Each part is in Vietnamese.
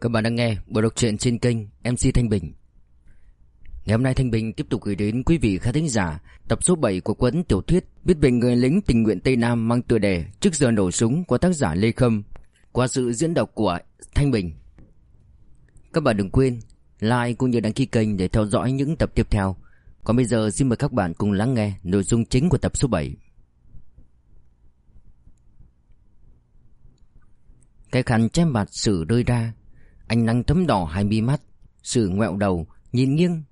Các bạn đang nghe bộ đọc truyện trên kênh MC Thanh Bình. Ngày hôm nay Thanh Bình tiếp tục gửi đến quý vị khán thính giả tập số 7 của cuốn tiểu thuyết viết về người lính tình nguyện Tây Nam mang tựa đề Trước giờ nổ súng của tác giả Lê Khâm qua sự diễn đọc của Thanh Bình. Các bạn đừng quên like cũng như đăng ký kênh để theo dõi những tập tiếp theo. Còn bây giờ xin mời các bạn cùng lắng nghe nội dung chính của tập số 7. Cái khăn che mặt sử rơi ra Ánh nắng thấm đỏ hai mi mắt Sử ngoẹo đầu Nhìn nghiêng.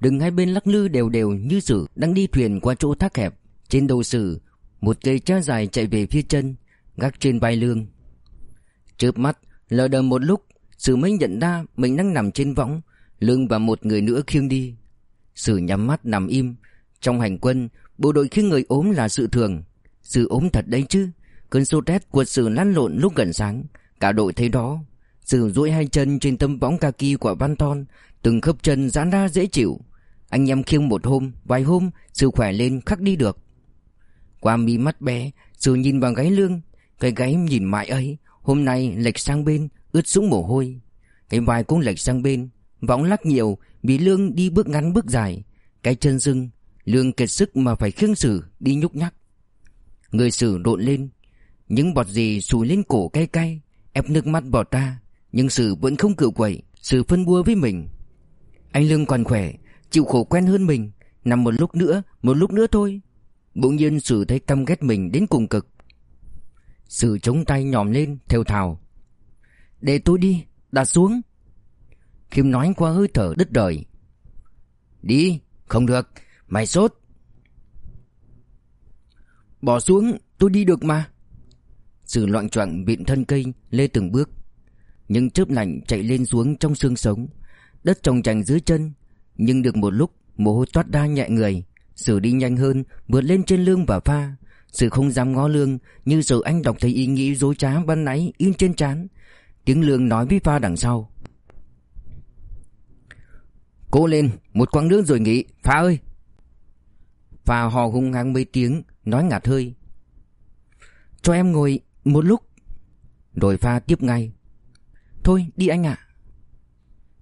Đừng hai bên lắc lư đều đều như sử Đang đi thuyền qua chỗ thác hẹp. Trên đầu sử Một cây cha dài chạy về phía chân, Gác trên vai lương. Chớp mắt, Lờ đờ một lúc Sử mới nhận ra mình đang nằm trên võng Lương và một người nữa khiêng đi. Sử nhắm mắt nằm im. Trong hành quân, Bộ đội khiêng người ốm là sự thường. Sử ốm thật đấy chứ. Cơn sốt rét của Sử lăn lộn lúc gần sáng. Cả đội thấy đó. Sử duỗi hai chân trên tấm võng kaki của Văn Thon Từng khớp chân giãn ra dễ chịu. Anh em khiêng một hôm, Vài hôm, Sự khỏe lên khắc đi được. Qua mi mắt bé Sử nhìn vào gáy lương, Cái gáy nhìn mãi ấy, Hôm nay lệch sang bên, Ướt sũng mồ hôi. Cái vai cũng lệch sang bên, Võng lắc nhiều Bị lương đi bước ngắn bước dài. Cái chân dưng Lương kiệt sức mà phải khiêng Sử, đi nhúc nhắc. Người Sử rộn lên, Những bọt gì sùi lên cổ cay cay, ép nước mắt bọt ra nhưng sự vẫn không cự quậy sự phân bua với mình. Anh lương còn khỏe, chịu khổ quen hơn mình. Nằm một lúc nữa, một lúc nữa thôi. Bỗng nhiên sự thấy căm ghét mình đến cùng cực. Sự chống tay nhòm lên theo thào. Để tôi đi, đặt xuống. Khiêm nói qua hơi thở đứt đời. Đi, không được, mày sốt. Bỏ xuống, tôi đi được mà. Sự loạn choạng vịn thân cây, lê từng bước. Nhưng chớp lạnh chạy lên xuống trong xương sống. Đất trồng chành dưới chân, Nhưng được một lúc, mồ hôi toát ra nhẹ người. Sử đi nhanh hơn, vượt lên trên lương và pha. Sử không dám ngó lương, Như sợ anh đọc thấy ý nghĩ dối trá ban nãy in trên trán. Tiếng lương nói với pha đằng sau. Cố lên, Một quãng nước rồi nghỉ, Pha ơi. Pha hò hung hăng mấy tiếng, Nói ngạt hơi. Cho em ngồi một lúc. Rồi pha tiếp ngay. Thôi đi anh ạ.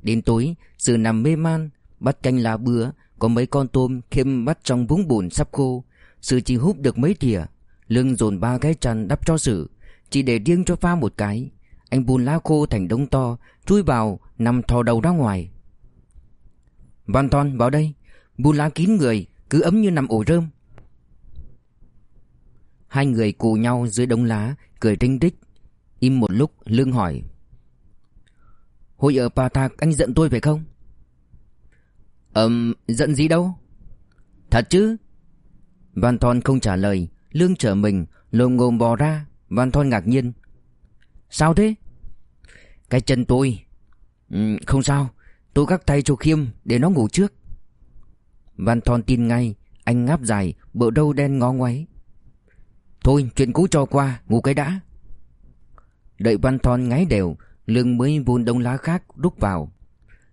Đến tối Sự nằm mê man, Bắt canh lá bữa Có mấy con tôm khiêm bắt trong vũng bùn sắp khô. Sự chỉ hút được mấy thìa, Lưng dồn ba cái chăn đắp cho sự, Chỉ để riêng cho pha một cái. Anh bùn lá khô thành đống to, Chui vào, nằm thò đầu ra ngoài. Văn Thon vào đây, Bùn lá kín người, Cứ ấm như nằm ổ rơm. Hai người cù nhau dưới đống lá, Cười rinh rích. Im một lúc, Lương hỏi Hồi ở pà Thạc anh giận tôi phải không? Ừm giận gì đâu. Thật chứ? Văn Thon không trả lời Lương trở mình lồm ngồm bò ra. Văn Thon ngạc nhiên. Sao thế? Cái chân tôi. Ừ, Không sao. Tôi gác tay cho Khiêm để nó ngủ trước. Văn Thon tin ngay Anh ngáp dài Bộ đâu đen ngó ngoáy. Thôi chuyện cũ cho qua Ngủ cái đã. Đợi Văn Thon ngáy đều Lương mới vun đông lá khác rút vào.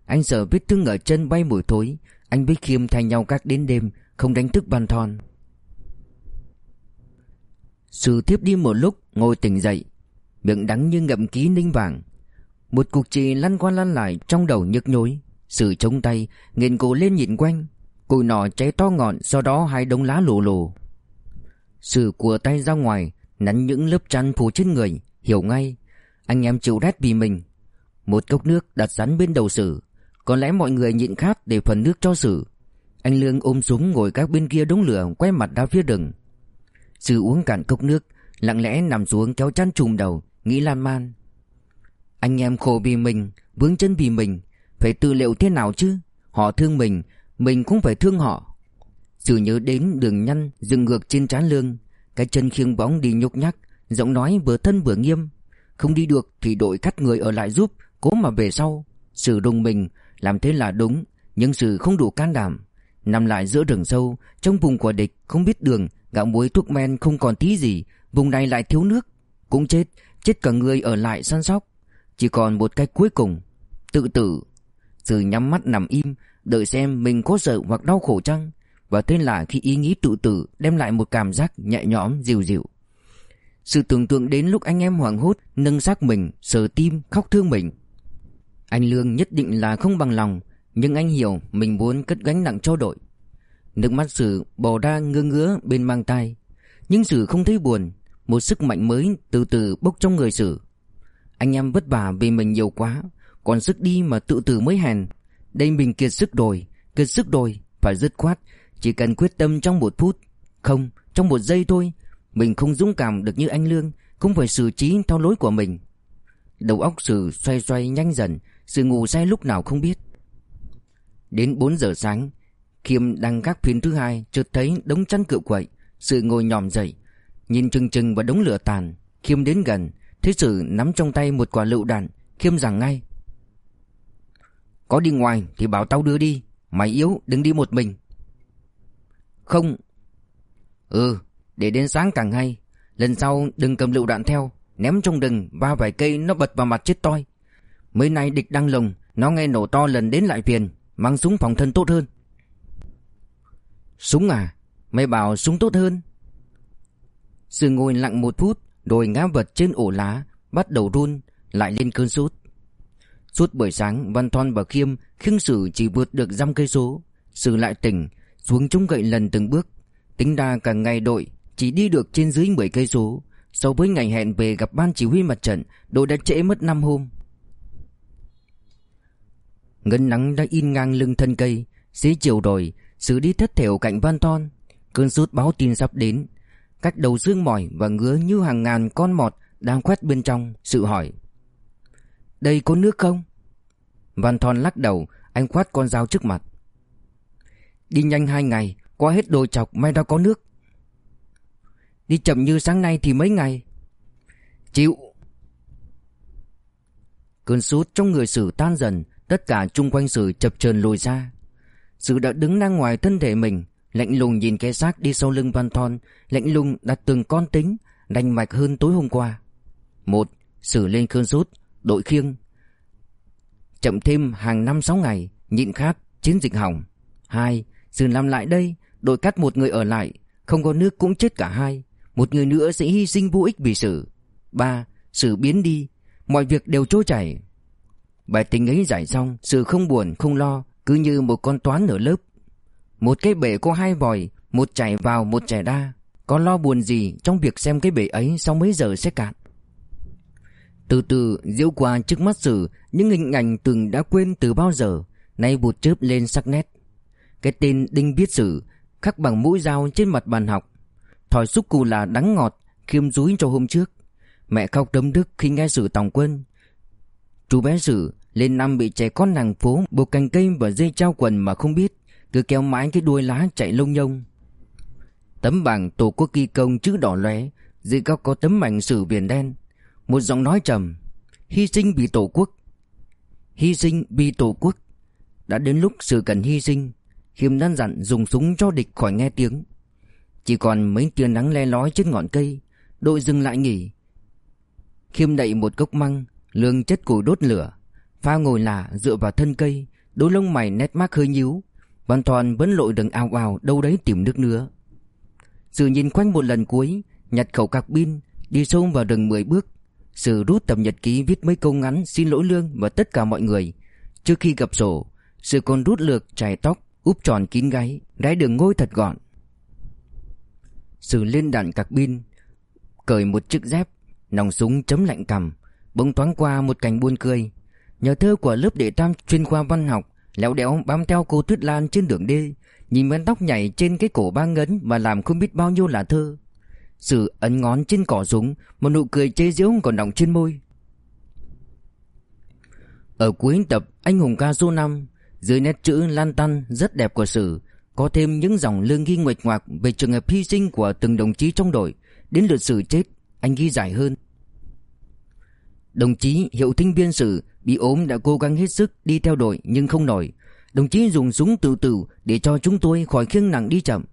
Anh sợ vết thương ở chân bay mùi thối, Anh với Khiêm thay nhau các đến đêm, Không đánh thức ban Thon. Sự tiếp đi một lúc, Ngồi tỉnh dậy, Miệng đắng như ngậm ký ninh vàng. Một cục trì lăn qua lăn lại Trong đầu nhức nhối, Sự chống tay Nghiền cổ lên nhìn quanh, Cùi nỏ cháy to ngọn, Sau đó hai đống lá lù lù. Sự của tay ra ngoài, Nắn những lớp chăn phủ trên người, Hiểu ngay anh em chịu rét vì mình. Một cốc nước đặt sẵn bên đầu sử Có lẽ mọi người nhịn khát để phần nước cho sử Anh Lương ôm súng ngồi các bên kia đống lửa Quay mặt ra phía rừng. Sử uống cạn cốc nước, Lặng lẽ nằm xuống kéo chăn trùm đầu, Nghĩ lan man. Anh em khổ vì mình, Vướng chân vì mình, Phải tự liệu thế nào chứ? Họ thương mình Mình cũng phải thương họ. Sử nhớ đến đường nhăn dừng ngược trên trán lương, Cái chân khiêng bóng đi nhúc nhắc Giọng nói vừa thân vừa nghiêm. Không đi được thì đội cắt người ở lại giúp, Cố mà về sau. Sử đồng mình, Làm thế là đúng, Nhưng Sử không đủ can đảm. Nằm lại giữa rừng sâu, Trong vùng của địch, Không biết đường Gạo muối thuốc men không còn tí gì, Vùng này lại thiếu nước. Cũng chết Chết cả người ở lại săn sóc. Chỉ còn một cách cuối cùng, Tự tử. Sử nhắm mắt nằm im, Đợi xem mình có sợ hoặc đau khổ chăng. Và thế là khi ý nghĩ tự tử Đem lại một cảm giác nhẹ nhõm, dịu dịu. Sự tưởng tượng đến lúc anh em hoảng hốt, Nâng xác mình, Sờ tim, khóc thương mình. Anh Lương nhất định là không bằng lòng, Nhưng anh hiểu mình muốn cất gánh nặng cho đội. Nước mắt Sử bò ra ngơ ngứa bên mang tay Nhưng Sử không thấy buồn, Một sức mạnh mới từ từ bốc trong người Sử Anh em vất vả vì mình nhiều quá, Còn sức đi mà tự tử mới hèn. Đây mình kiệt sức rồi, Kiệt sức rồi, Phải dứt khoát, Chỉ cần quyết tâm trong một phút, Không, Trong một giây thôi mình không dũng cảm được như anh Lương, cũng phải xử trí theo lối của mình. Đầu óc Sử xoay xoay nhanh dần, Sự ngủ say lúc nào không biết. Đến 4 giờ sáng, Khiêm đang gác phiên thứ hai, chợt thấy đống chăn cựu quậy, Sự ngồi nhòm dậy. Nhìn chừng chừng vào đống lửa tàn, Khiêm đến gần Thấy Sử nắm trong tay một quả lựu đạn. Khiêm rằng ngay, Có đi ngoài thì bảo tao đưa đi, Mày yếu, đừng đi một mình. Không. Ừ để đến sáng càng hay, Lần sau đừng cầm lựu đạn theo, Ném trong rừng ba vài cây nó bật vào mặt chết toi. Mới nay địch đang lồng, Nó nghe nổ to lần đến lại phiền, Mang súng phòng thân tốt hơn. Súng à Mày bảo súng tốt hơn. Sư ngồi lặng một phút, Rồi ngã vật trên ổ lá, Bắt đầu run, Lại lên cơn sốt. Suốt buổi sáng, Văn Thon và Khiêm khiêng sử chỉ vượt được dăm cây số. Sử lại tỉnh, Xuống chúng gậy lần từng bước. Tính ra cả ngày đội chỉ đi được trên dưới 10 cây số. So với ngày hẹn về gặp ban chỉ huy mặt trận, Đội đã trễ mất 5 hôm. Ngân nắng đã in ngang lưng thân cây Xế chiều rồi xử đi thất thểu cạnh Van Ton Cơn sốt báo tin sắp đến. Cách đầu xương mỏi và ngứa như hàng ngàn con mọt Đang khoét bên trong, Sự hỏi. Đây có nước không? Van Thon lắc đầu, Anh khoát con dao trước mặt. Đi nhanh hai ngày, Qua hết đồi chọc, may đã có nước. Đi chậm như sáng nay thì mấy ngày? Chịu. Cơn sốt trong người sử tan dần, Tất cả chung quanh sử chập chờn lùi ra. Sử đã đứng ra ngoài thân thể mình, Lạnh lùng nhìn cái xác đi sau lưng Van Thon. Lạnh lùng đặt từng con tính, Đành mạch hơn tối hôm qua. Một, Sử lên cơn sốt, Đội khiêng. Chậm thêm hàng năm sáu ngày, Nhịn khát, Chiến dịch hỏng. Hai, Sử làm lại đây, Đội cắt một người ở lại, Không có nước cũng chết cả hai. Một người nữa sẽ hy sinh vô ích vì sự. Ba, sự biến đi. Mọi việc đều trôi chảy. Bài tính ấy giải xong, sự không buồn, không lo, Cứ như một con toán ở lớp. Một cái bể có hai vòi, Một chảy vào, một chảy ra. Có lo buồn gì trong việc xem cái bể ấy Sau mấy giờ sẽ cạn? Từ từ, diễu qua trước mắt Sử Những hình ảnh từng đã quên từ bao giờ, Nay bụt chớp lên sắc nét. Cái tên Đinh Biết Sử Khắc bằng mũi dao trên mặt bàn học. Thỏi xúc cù là đắng ngọt, Khiêm rúi cho hôm trước. Mẹ khóc đấm đức khi nghe Sử tòng quân. Chú bé Sử lên năm bị trẻ con nàng phố buộc cành cây và dây trao quần mà không biết, Cứ kéo mãi cái đuôi lá chạy lông nhông. Tấm bảng tổ quốc ghi công chữ đỏ lóe, Dưới góc có tấm ảnh sử biển đen. Một giọng nói trầm, Hy sinh vì tổ quốc. Hy sinh vì tổ quốc. Đã đến lúc sự cần hy sinh, Khiêm đang dặn dùng súng cho địch khỏi nghe tiếng. Chỉ còn mấy tia nắng le lói trên ngọn cây, Đội dừng lại nghỉ. Khiêm đậy một cốc măng Lương chất củi đốt lửa, Pha ngồi lạ dựa vào thân cây, Đôi lông mày nét mác hơi nhíu Văn toàn vẫn lội đường ao ao đâu đấy tìm nước nữa Sự nhìn quanh một lần cuối, Nhặt khẩu cạc pin, Đi sâu vào rừng 10 bước. Sự rút tập nhật ký viết mấy câu ngắn Xin lỗi Lương và tất cả mọi người. Trước khi gặp sổ, Sự còn rút lược chải tóc, Úp tròn kín gáy Đáy đường ngôi thật gọn sử lên đạn cạc pin Cởi một chiếc dép, Nòng súng chấm lạnh cầm Bỗng thoáng qua một cảnh buôn cười. Nhờ thơ của lớp đệ tam chuyên khoa văn học Léo đéo bám theo cô Tuyết Lan trên đường đi Nhìn mái tóc nhảy trên cái cổ ba ngấn Mà làm không biết bao nhiêu là thơ. Sử ấn ngón trên cỏ súng, Một nụ cười chế giễu còn đọng trên môi. Ở cuối tập Anh hùng ca số 5 Dưới nét chữ lan tăn rất đẹp của Sử có thêm những dòng lương ghi nguệch ngoạc Về trường hợp hy sinh của từng đồng chí trong đội Đến lượt xử chết Anh ghi giải hơn Đồng chí Hiệu thinh Biên Sử bị ốm đã cố gắng hết sức đi theo đội nhưng không nổi. Đồng chí dùng súng tự tử để cho chúng tôi khỏi khiêng nặng đi chậm.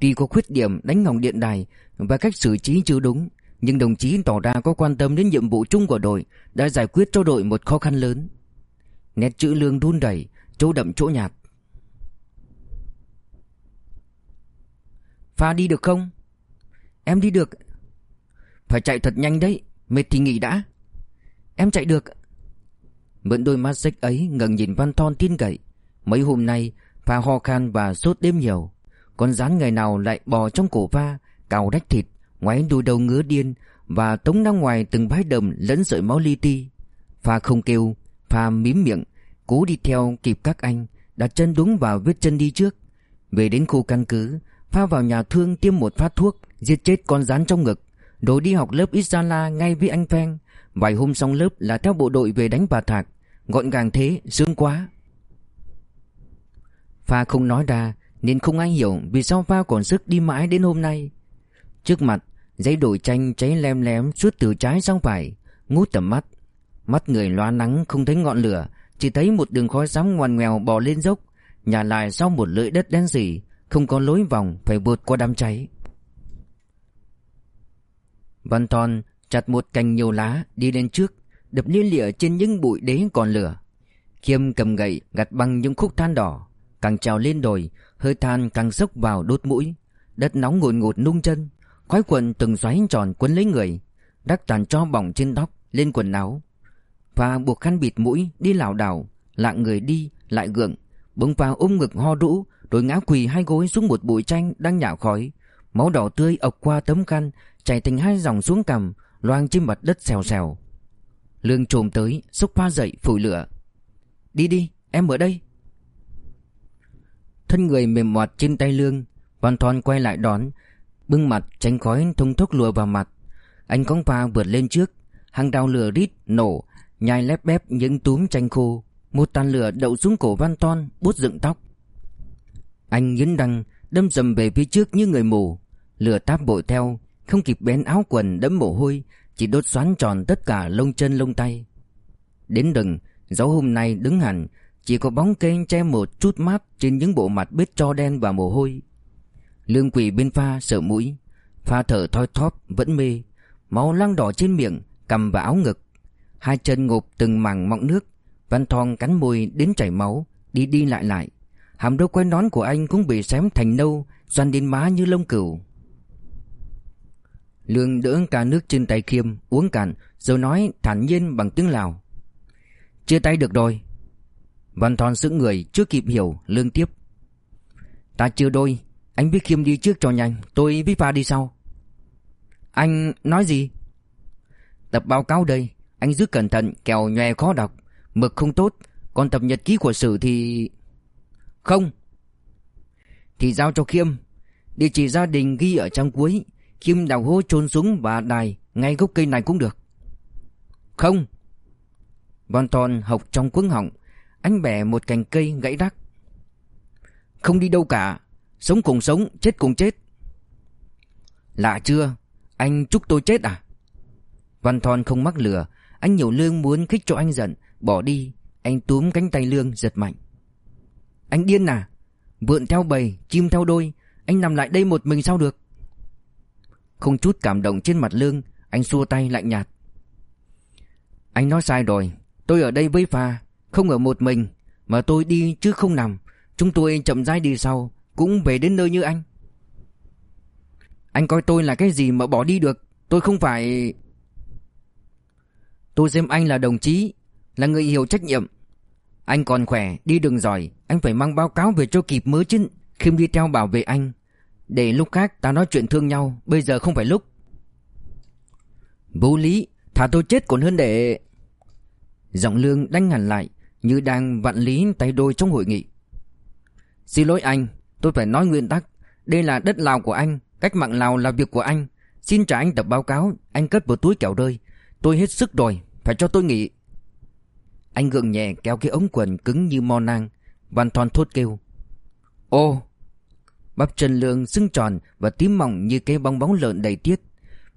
Tuy có khuyết điểm đánh hỏng điện đài và cách xử trí chưa đúng, nhưng đồng chí tỏ ra có quan tâm đến nhiệm vụ chung của đội, đã giải quyết cho đội một khó khăn lớn. Nét chữ lương đun đẩy chỗ đậm chỗ nhạt. Pha đi được không? Em đi được. Phải chạy thật nhanh đấy, mệt thì nghỉ đã. Em chạy được Mượn đôi mắt xích ấy ngẩng nhìn Văn Thon tin cậy Mấy hôm nay Pha ho khan và sốt đêm nhiều Con rán ngày nào lại bò trong cổ pha Cào rách thịt Ngoáy đuôi đầu ngứa điên Và tống ra ngoài từng bãi đầm lẫn sợi máu li ti Pha không kêu Pha mím miệng Cố đi theo kịp các anh Đặt chân đúng vào vết chân đi trước Về đến khu căn cứ Pha vào nhà thương tiêm một phát thuốc Giết chết con rắn trong ngực. Rồi đi học lớp Isala ngay với anh phen. Vài hôm xong lớp là theo bộ đội về đánh bà Thạc. Gọn gàng thế, sướng quá. Pha không nói ra Nên không ai hiểu vì sao Pha còn sức đi mãi đến hôm nay. Trước mặt Giấy đổi tranh cháy lem lém suốt từ trái sang phải Ngút tầm mắt. Mắt người loa nắng không thấy ngọn lửa Chỉ thấy một đường khói xám ngoằn ngoèo bò lên dốc. Nhà lại sau một lưỡi đất đen sì không có lối vòng phải vượt qua đám cháy. Văn Thon chặt một cành nhiều lá đi lên trước, Đập liên lịa trên những bụi đế còn lửa. Khiêm cầm gậy gặt bằng những khúc than đỏ, Càng trào lên đồi, Hơi than càng sốc vào đốt mũi. Đất nóng ngột ngột nung chân, Khói quần từng xoáy tròn quấn lấy người. Đắc tàn cho bỏng trên tóc Lên quần áo. Và buộc khăn bịt mũi, đi lảo đảo, Lạng người đi, lại gượng. Bỗng vào ôm ngực ho rũ Tôi ngã quỳ hai gối xuống một bụi tranh đang nhạo khói. Máu đỏ tươi ọc qua tấm khăn, Chảy thành hai dòng xuống cằm, Loang trên mặt đất xèo xèo. Lương trồm tới Xúc pha dậy, phủi lửa. Đi đi, em ở đây. Thân người mềm mọt trên tay Lương Văn Thon quay lại đón. Bưng mặt tránh khói thông thốc lùa vào mặt. Anh cong pha vượt lên trước. Hàng đào lửa rít, nổ, Nhai lép bép những túm chanh khô. Một tàn lửa đậu xuống cổ Văn Ton Bút dựng tóc. Anh nhấn đăng Đâm dầm về phía trước như người mù. Lửa táp bội theo, Không kịp bén áo quần, đẫm mồ hôi, Chỉ đốt xoắn tròn tất cả lông chân lông tay. Đến rừng Gió hôm nay đứng hẳn, Chỉ có bóng cây che một chút mát Trên những bộ mặt bết cho đen và mồ hôi. Lương quỷ bên pha sợ mũi, Pha thở thoi thóp vẫn mê, Máu lăng đỏ trên miệng Cầm và áo ngực. Hai chân ngộp từng mảng mọng nước, Văn thong cắn môi đến chảy máu, Đi đi lại lại. Hàm râu quay nón của anh cũng bị xém thành nâu Doan đến má như lông cừu. Lương đỡ cả nước trên tay Khiêm, Uống cạn, Rồi nói thản nhiên bằng tiếng Lào. Chia tay được rồi. Văn Thon sững người, chưa kịp hiểu, Lương tiếp. Ta chưa đôi, Anh biết Khiêm đi trước cho nhanh, Tôi với pha đi sau. Anh nói gì? Tập báo cáo đây, Anh giữ cẩn thận kèo nhòe khó đọc. Mực không tốt, Còn tập nhật ký của sử thì không. Thì giao cho Khiêm. Địa chỉ gia đình ghi ở trang cuối. Khiêm đào hố chôn xuống và đài, Ngay gốc cây này cũng được. Không. Bon Thon học trong cuống họng. Anh bẻ một cành cây gãy đắc Không đi đâu cả. Sống cùng sống, chết cùng chết. Lạ chưa? Anh chúc tôi chết à? Văn Thon không mắc lừa. Anh nhiều lương muốn khích cho anh giận. Bỏ đi. Anh túm cánh tay lương giật mạnh. Anh điên à? Vượn theo bầy, Chim theo đôi. Anh nằm lại đây một mình sao được? Không chút cảm động trên mặt lương, Anh xua tay lạnh nhạt. Anh nói sai rồi, Tôi ở đây với pha, Không ở một mình. Mà tôi đi chứ không nằm. Chúng tôi chậm rãi đi sau, Cũng về đến nơi như anh. Anh coi tôi là cái gì mà bỏ đi được? Tôi không phải Tôi xem anh là đồng chí, Là người hiểu trách nhiệm. Anh còn khỏe, đi đường giỏi. Anh phải mang báo cáo về cho kịp mới chứ. Khiêm đi theo bảo vệ anh. Để lúc khác ta nói chuyện thương nhau. Bây giờ không phải lúc. Vô lý, Thả tôi chết còn hơn để. Giọng lương đánh hẳn lại, Như đang vạn lý tay đôi trong hội nghị. Xin lỗi anh, Tôi phải nói nguyên tắc. Đây là đất Lào của anh, Cách mạng Lào là việc của anh. Xin trả anh tập báo cáo, Anh cất vào túi kẹo rơi. Tôi hết sức rồi, Phải cho tôi nghỉ. Anh gượng nhẹ kéo cái ống quần cứng như mo nang. Văn thon thốt kêu. Ô, Bắp chân lương sưng tròn Và tím mỏng như cái bong bóng lợn đầy tiết.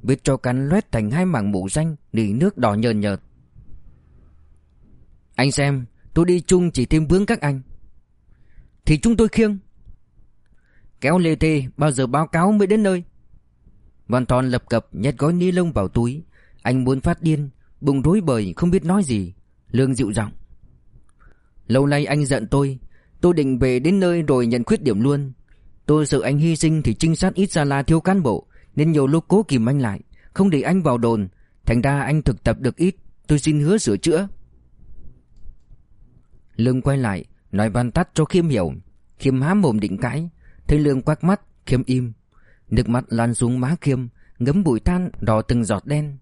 Vết cho cắn loét thành hai mảng mũ xanh, Nỉ nước đỏ nhờn nhợt. Anh xem, Tôi đi chung chỉ thêm vướng các anh. Thì chúng tôi khiêng. Kéo lê tê Bao giờ báo cáo mới đến nơi? Văn thon lập cập nhét gói ni lông vào túi. Anh muốn phát điên, bụng rối bời, không biết nói gì. Lương dịu giọng. Lâu nay anh giận tôi Tôi định về đến nơi rồi nhận khuyết điểm luôn. Tôi sợ anh hy sinh thì trinh sát ít ra là thiếu cán bộ, Nên nhiều lúc cố kìm anh lại, Không để anh vào đồn. Thành ra anh thực tập được ít, Tôi xin hứa sửa chữa. Lương quay lại, Nói văn tắt cho Khiêm hiểu. Khiêm há mồm định cãi, Thấy Lương quắc mắt, Khiêm im. Nước mắt lan xuống má Khiêm, Ngấm bụi than đỏ từng giọt đen.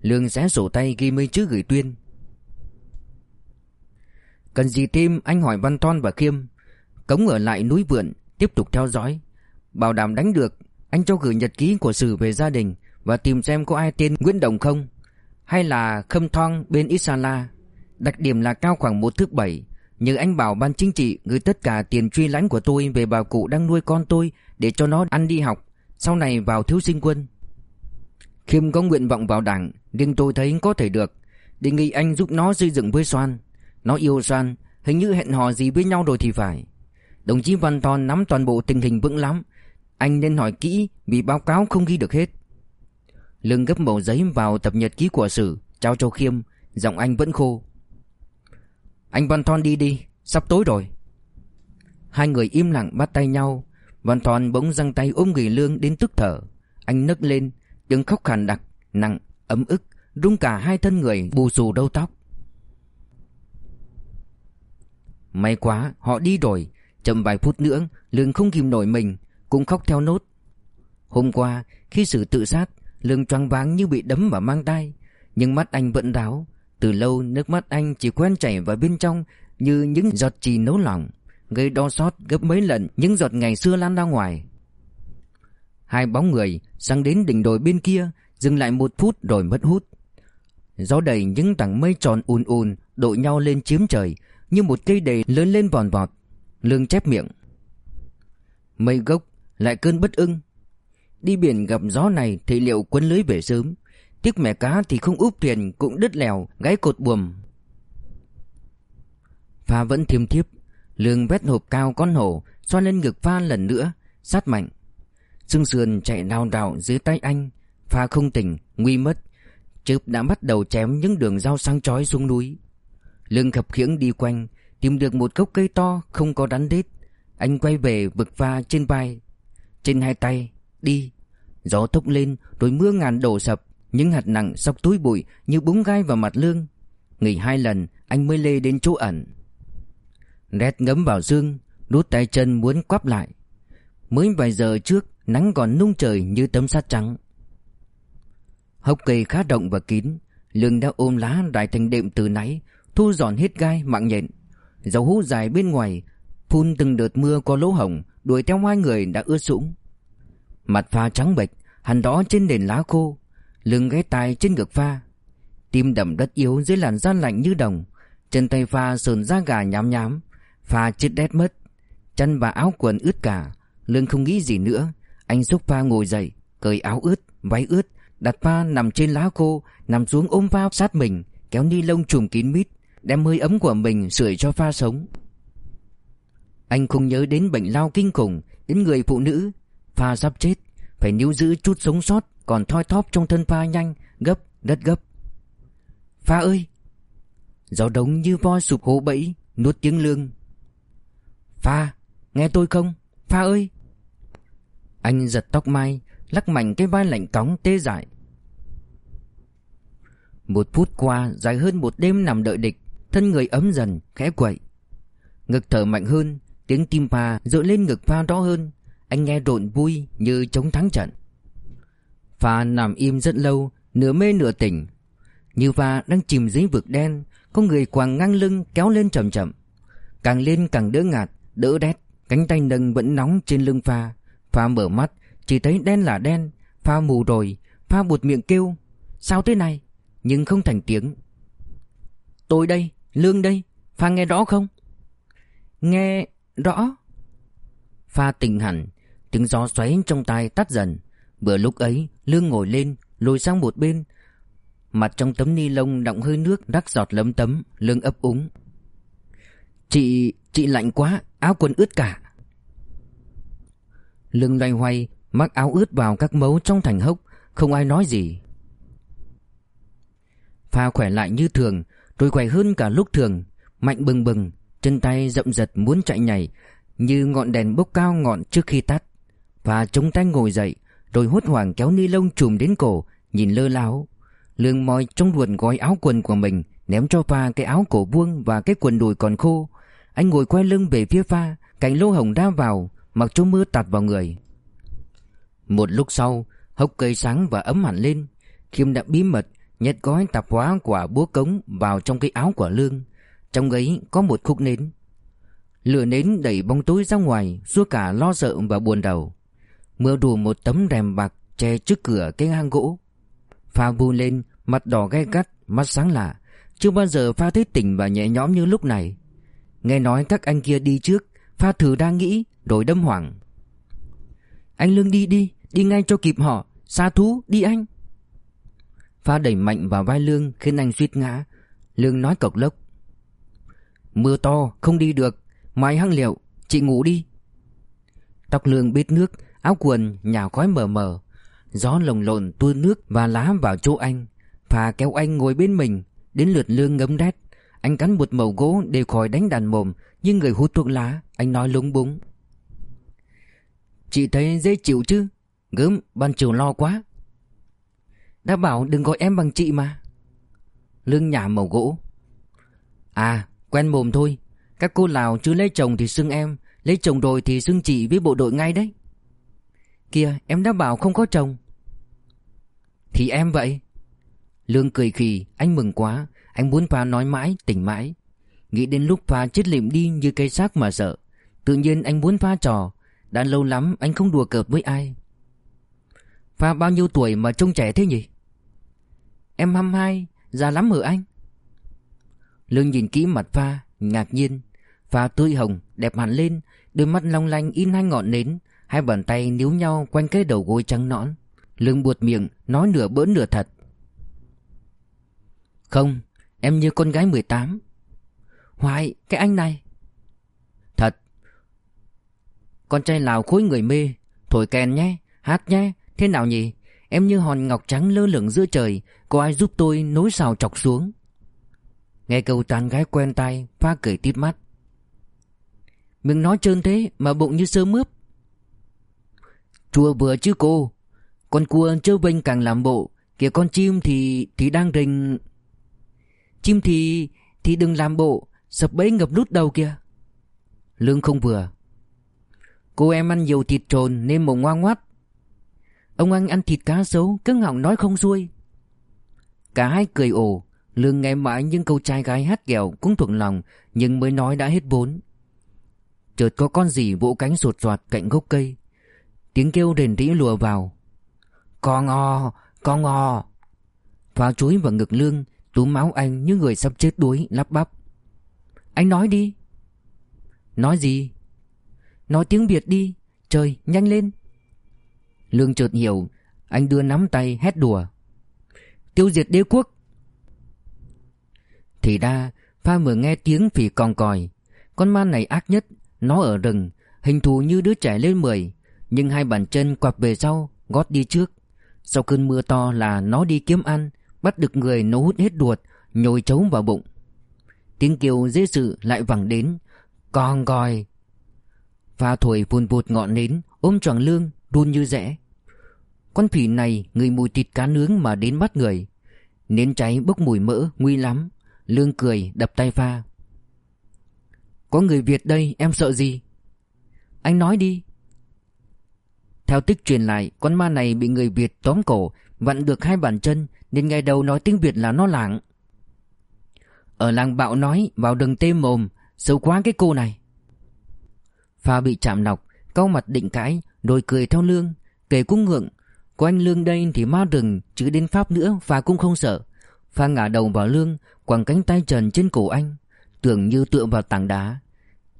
Lương xé sổ tay ghi mấy chữ gửi Tuyên. Cần gì thêm anh hỏi Văn Thon và Khiêm Cống ở lại núi vượn Tiếp tục theo dõi Bảo đảm đánh được Anh cho gửi nhật ký của Sử về gia đình Và tìm xem có ai tên Nguyễn Đồng không Hay là Khâm Thong bên Isala Đặc điểm là cao khoảng một thước bảy Nhờ anh bảo ban chính trị gửi tất cả tiền truy lãnh của tôi về bà cụ đang nuôi con tôi để cho nó ăn đi học, sau này vào thiếu sinh quân. Khiêm có nguyện vọng vào đảng, nhưng tôi thấy có thể được. Đề nghị anh giúp nó xây dựng với Soan. Nó yêu Doan hình như hẹn hò gì với nhau rồi thì phải. Đồng chí Văn Thon nắm toàn bộ tình hình vững lắm. Anh nên hỏi kỹ vì báo cáo không ghi được hết. Lương gấp mẩu giấy vào tập nhật ký của sử, trao cho Khiêm, giọng anh vẫn khô. Anh Văn Thon đi đi Sắp tối rồi Hai người im lặng bắt tay nhau Văn Thon bỗng giăng tay ôm người lương đến tức thở Anh nấc lên Tiếng khóc khàn đặc Nặng ấm ức Rung cả hai thân người bù xù đau tóc May quá, họ đi rồi. Chậm vài phút nữa, Lương không kìm nổi mình, Cũng khóc theo nốt. Hôm qua, khi sự tự sát, Lương choáng váng như bị đấm vào mang tay Nhưng mắt anh vẫn đáo từ lâu, nước mắt anh chỉ quen chảy vào bên trong Như những giọt trì nấu lòng Gây đo xót gấp mấy lần những giọt ngày xưa lan ra ngoài. Hai bóng người sang đến đỉnh đồi bên kia, Dừng lại một phút rồi mất hút. Gió đầy những tảng mây tròn ùn ùn Đội nhau lên chiếm trời như một cây đầy lớn lên vòn vọt Lương chép miệng. Mây gốc lại cơn bất ưng. Đi biển gặp gió này thì liệu quấn lưới về sớm? Tiếc mẹ cá thì không úp thuyền cũng đứt lèo gáy cột buồm. Pha vẫn thiêm thiếp Lương vét hộp cao con hổ, Xoa lên ngực pha lần nữa, Sát mạnh. Sương sườn chạy đào đào dưới tay anh, Pha không tỉnh, Nguy mất. Chớp đã bắt đầu chém những đường dao sáng chói xuống núi. Lương khập khiễng đi quanh, Tìm được một gốc cây to Không có đắn đít. Anh quay về vực va trên vai, Trên hai tay, Đi. Gió thốc lên Rồi mưa ngàn đổ sập, những hạt nặng sọc túi bụi như búng gai vào mặt lương. Nghỉ hai lần, anh mới lê đến chỗ ẩn. Rét ngấm vào xương Đút tay chân muốn quắp lại. Mới vài giờ trước, Nắng còn nung trời như tấm sắt trắng. Hốc cây khá rộng và kín, Lương đã ôm lá đại thành đệm từ nãy Thu dọn hết gai, mạng nhện. Dầu hú dài bên ngoài, Phun từng đợt mưa có lỗ hổng, Đuổi theo hai người đã ướt sũng. Mặt pha trắng bệch, hắn đó trên nền lá khô, lưng ghé tai trên ngực pha. Tim đầm đất yếu dưới làn da lạnh như đồng, chân tay pha sờn da gà nhám nhám, pha chết đét mất. Chân và áo quần ướt cả lương không nghĩ gì nữa. Anh giúp pha ngồi dậy, cởi áo ướt, váy ướt, đặt pha nằm trên lá khô, nằm xuống ôm pha sát mình, kéo ni lông trùm kín mít đem hơi ấm của mình sưởi cho pha sống. Anh không nhớ đến bệnh lao kinh khủng, đến người phụ nữ, pha sắp chết, phải níu giữ chút sống sót còn thoi thóp trong thân pha nhanh, Gấp rất gấp. Pha ơi! Gió đống như voi sụp hố bẫy, Nuốt tiếng lương. Pha, nghe tôi không? Pha ơi! Anh giật tóc mai, Lắc mạnh cái vai lạnh cóng tê dại. Một phút qua, dài hơn một đêm nằm đợi địch Thân người ấm dần, khẽ quậy. Ngực thở mạnh hơn, Tiếng tim pha dội lên ngực pha rõ hơn. Anh nghe rộn vui như chống thắng trận. Pha nằm im rất lâu, Nửa mê nửa tỉnh. Như Pha đang chìm dưới vực đen, Có người quàng ngang lưng kéo lên chậm chậm. Càng lên càng đỡ ngạt, Đỡ đét, Cánh tay nâng vẫn nóng trên lưng Pha. Pha mở mắt, Chỉ thấy đen là đen, Pha mù rồi, Pha buột miệng kêu, Sao thế này? Nhưng không thành tiếng. Tôi đây. Lương đây, Pha nghe rõ không? Nghe rõ. Pha tỉnh hẳn, Tiếng gió xoáy trong tai tắt dần. Vừa lúc ấy, Lương ngồi lên, Lùi sang một bên. Mặt trong tấm ni lông đọng hơi nước đắc giọt lấm tấm, Lương ấp úng. Chị... chị lạnh quá, Áo quần ướt cả. Lương loay hoay Mắc áo ướt vào các mấu trong thành hốc, Không ai nói gì. Pha khỏe lại như thường rồi khỏe hơn cả lúc thường, Mạnh bừng bừng, Chân tay rậm giật muốn chạy nhảy, Như ngọn đèn bốc cao ngọn trước khi tắt. Và chống tay ngồi dậy rồi hốt hoảng kéo ni lông trùm đến cổ, Nhìn lơ láo. Lương moi trong ruột gói áo quần của mình, Ném cho pha cái áo cổ vuông Và cái quần đùi còn khô. Anh ngồi quay lưng về phía pha Cạnh lô hồng đa vào, Mặc cho mưa tạt vào người. Một lúc sau, Hốc cây sáng và ấm hẳn lên. Khiêm đã bí mật nhét gói tạp hóa quả búa cống vào trong cái áo quả Lương. Trong ấy có một khúc nến. Lửa nến đẩy bóng tối ra ngoài, xua cả lo sợ và buồn đầu. Mưa đùa một tấm rèm bạc che trước cửa cái hang gỗ. Pha vu lên, mặt đỏ gai gắt, mắt sáng lạ. Chưa bao giờ Pha thấy tỉnh và nhẹ nhõm như lúc này. Nghe nói các anh kia đi trước, Pha thử đang nghĩ, rồi đâm hoảng. Anh Lương đi đi, đi ngay cho kịp họ, xa thú, đi anh. Pha đẩy mạnh vào vai Lương khiến anh suýt ngã. Lương nói cộc lốc. Mưa to, không đi được. Mai hăng liệu, chị ngủ đi. Tóc Lương bít nước, áo quần nhào khói mờ mờ. Gió lồng lộn tua nước và lá vào chỗ anh. Pha kéo anh ngồi bên mình. Đến lượt Lương ngấm đét. Anh cắn một mẩu gỗ để khỏi đánh đàn mồm. như người hút thuốc lá, anh nói lúng búng. Chị thấy dễ chịu chứ? Gớm, ban chiều lo quá. Đã bảo đừng gọi em bằng chị mà. Lương nhà màu gỗ. À quen mồm thôi. Các cô Lào chưa lấy chồng thì xưng em. Lấy chồng rồi thì xưng chị với bộ đội ngay đấy. Kìa, em đã bảo không có chồng. Thì em vậy. Lương cười khì, Anh mừng quá. Anh muốn Pha nói mãi, tỉnh mãi. Nghĩ đến lúc Pha chết lịm đi như cây xác mà sợ. Tự nhiên anh muốn Pha trò. Đã lâu lắm anh không đùa cợt với ai. Pha bao nhiêu tuổi mà trông trẻ thế nhỉ? Em hăm hai, Già lắm hả anh? Lương nhìn kỹ mặt pha, Ngạc nhiên. Pha tươi hồng, đẹp hẳn lên, Đôi mắt long lanh in hai ngọn nến, Hai bàn tay níu nhau quanh cái đầu gối trắng nõn. Lương buột miệng, Nói nửa bỡn nửa thật. Không, Em như con gái 18 Hoài, cái anh này. Thật. Con trai Lào khối người mê, Thổi kèn nhé, Hát nhé, Thế nào nhỉ? Em như hòn ngọc trắng lơ lửng giữa trời, Có ai giúp tôi nối xào chọc xuống? Nghe câu tán gái quen tai, Pha cười tít mắt. Miệng nói trơn thế Mà bụng như sơ mướp. Chùa vừa chứ cô? Con cua trơ vênh càng làm bộ, Kìa con chim thì thì đang rình. Chim thì Thì đừng làm bộ, Sập bẫy ngập nút đầu kìa. Lương không vừa. Cô em ăn nhiều thịt trồn nên mồm ngoan ngoắt. Ông anh ăn thịt cá sấu Cứ ngọng nói không xuôi. Cả hai cười ồ Lương nghe mãi những câu trai gái hát ghẹo Cũng thuận lòng, Nhưng mới nói đã hết vốn. Chợt có con gì vỗ cánh sột soạt cạnh gốc cây. Tiếng kêu rền rĩ lùa vào. Con ngò Con ngò. Phá chuối vào ngực lương, Túm máu anh như người sắp chết đuối, lắp bắp. Anh nói đi. Nói gì? Nói tiếng Việt đi. Trời, nhanh lên. Lương chợt hiểu, Anh đưa nắm tay hét đùa. Tiêu diệt đế quốc. Thì đa Pha vừa nghe tiếng phỉ còng còi. Con ma này ác nhất, Nó ở rừng, Hình thù như đứa trẻ lên mười. Nhưng hai bàn chân quặp về sau, Gót đi trước. Sau cơn mưa to là nó đi kiếm ăn, Bắt được người nó hút hết đuột Nhồi trấu vào bụng. Tiếng kêu dễ sự lại vẳng đến. Con còi. Pha thổi vùn vụt ngọn nến, Ôm tròn lương đun như rẽ. Con phỉ này, người mùi thịt cá nướng mà đến bắt người. Nến cháy bốc mùi mỡ, nguy lắm. Lương cười, đập tay pha. Có người Việt đây, em sợ gì? Anh nói đi. Theo tích truyền lại, Con ma này bị người Việt tóm cổ, Vặn được hai bàn chân, Nên ngày đầu nói tiếng Việt là nó lảng Ở làng bạo nói, Vào đừng tê mồm, Xấu quá cái cô này. Pha bị chạm nọc Cau mặt định cãi, Rồi cười theo Lương, Kể cũng ngượng. Có anh Lương đây thì ma rừng Chứ đến Pháp nữa và cũng không sợ. Pha ngả đầu vào Lương Quẳng cánh tay trần trên cổ anh, Tưởng như tựa vào tảng đá.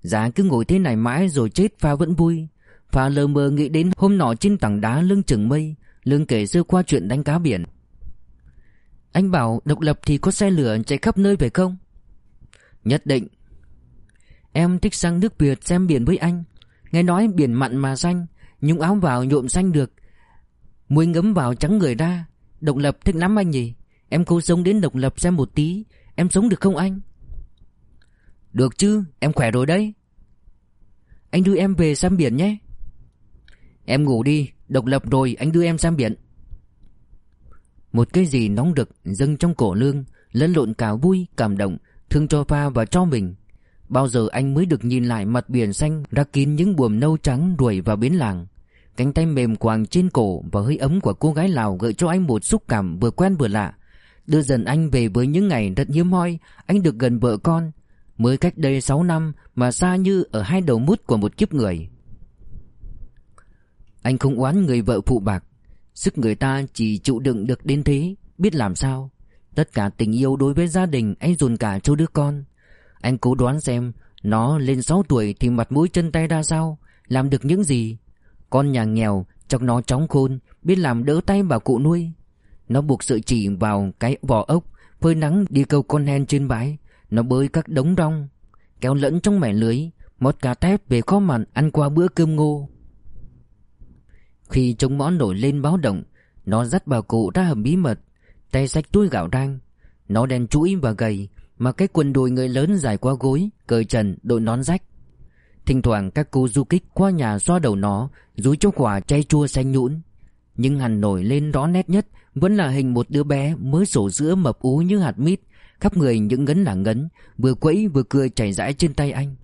Giá cứ ngồi thế này mãi rồi chết Pha vẫn vui. Pha lờ mờ nghĩ đến hôm nọ trên tảng đá lưng chừng mây, Lương kể sơ qua chuyện đánh cá biển. Anh bảo, độc lập thì có xe lửa chạy khắp nơi phải không? Nhất định. Em thích sang nước Việt xem biển với anh. Nghe nói biển mặn mà xanh Nhung áo vào nhộm xanh được Muối ngấm vào trắng người ra. Độc lập thích lắm anh nhỉ. Em cố sống đến độc lập xem một tí. Em sống được không anh? Được chứ em khỏe rồi đấy. Anh đưa em về xem biển nhé. Em ngủ đi Độc lập rồi anh đưa em xem biển. Một cái gì nóng rực dâng trong cổ lương Lẫn lộn cả vui, cảm động Thương cho pha và cho mình. Bao giờ anh mới được nhìn lại mặt biển xanh Đã kín những buồm nâu trắng đuổi vào bến làng. Cánh tay mềm quàng trên cổ Và hơi ấm của cô gái Lào Gợi cho anh một xúc cảm vừa quen vừa lạ. Đưa dần anh về với những ngày rất hiếm hoi, Anh được gần vợ con. Mới cách đây 6 năm Mà xa như ở hai đầu mút của một kiếp người. Anh không oán người vợ phụ bạc. Sức người ta chỉ chịu đựng được đến thế, Biết làm sao. Tất cả tình yêu đối với gia đình, Anh dồn cả cho đứa con. Anh cố đoán xem Nó lên 6 tuổi thì mặt mũi chân tay ra sao, Làm được những gì. Con nhà nghèo Trong nó chóng khôn, Biết làm đỡ tay bà cụ nuôi. Nó buộc sợi chỉ vào cái vỏ ốc, Phơi nắng đi câu con hen trên bãi. Nó bơi các đống rong, Kéo lẫn trong mẻ lưới, Mót cá tép về kho mặn ăn qua bữa cơm ngô. Khi trống mõ nổi lên báo động, Nó dắt bà cụ ra hầm bí mật, Tay sách túi gạo rang Nó đen chuỗi và gầy, Mà cái quần đùi người lớn dài qua gối, Cởi trần đội nón rách. Thỉnh thoảng các cô du kích qua nhà xoa đầu nó, Rúi cho quả chay chua xanh nhũn. Nhưng hẳn nổi lên rõ nét nhất Vẫn là hình một đứa bé mới sổ giữa mập ú như hạt mít, Khắp người những ngấn là ngấn, Vừa quẫy vừa cười chảy rãi trên tay anh.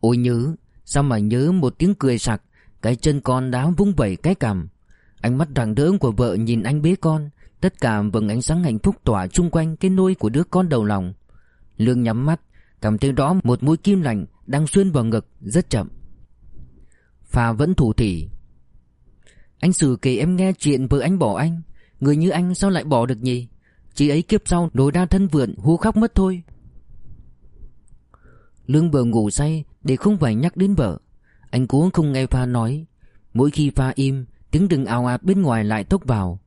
Ôi nhớ, Sao mà nhớ một tiếng cười sặc, Cái chân con đã vung vẩy cái cằm. Ánh mắt rạng rỡ của vợ nhìn anh bế con, Tất cả vầng ánh sáng hạnh phúc tỏa chung quanh cái nôi của đứa con đầu lòng. Lương nhắm mắt Cảm thấy rõ một mũi kim lạnh đang xuyên vào ngực, rất chậm. Phà vẫn thủ thỉ. Anh Sử kể em nghe chuyện vợ anh bỏ anh. Người như anh sao lại bỏ được nhỉ? Chị ấy kiếp sau nỗi đa thân vượn hú khóc mất thôi. Lương vừa ngủ say để không phải nhắc đến vợ. Anh cố không nghe Pha nói. Mỗi khi Pha im, Tiếng đừng ào ạt bên ngoài lại thốc vào.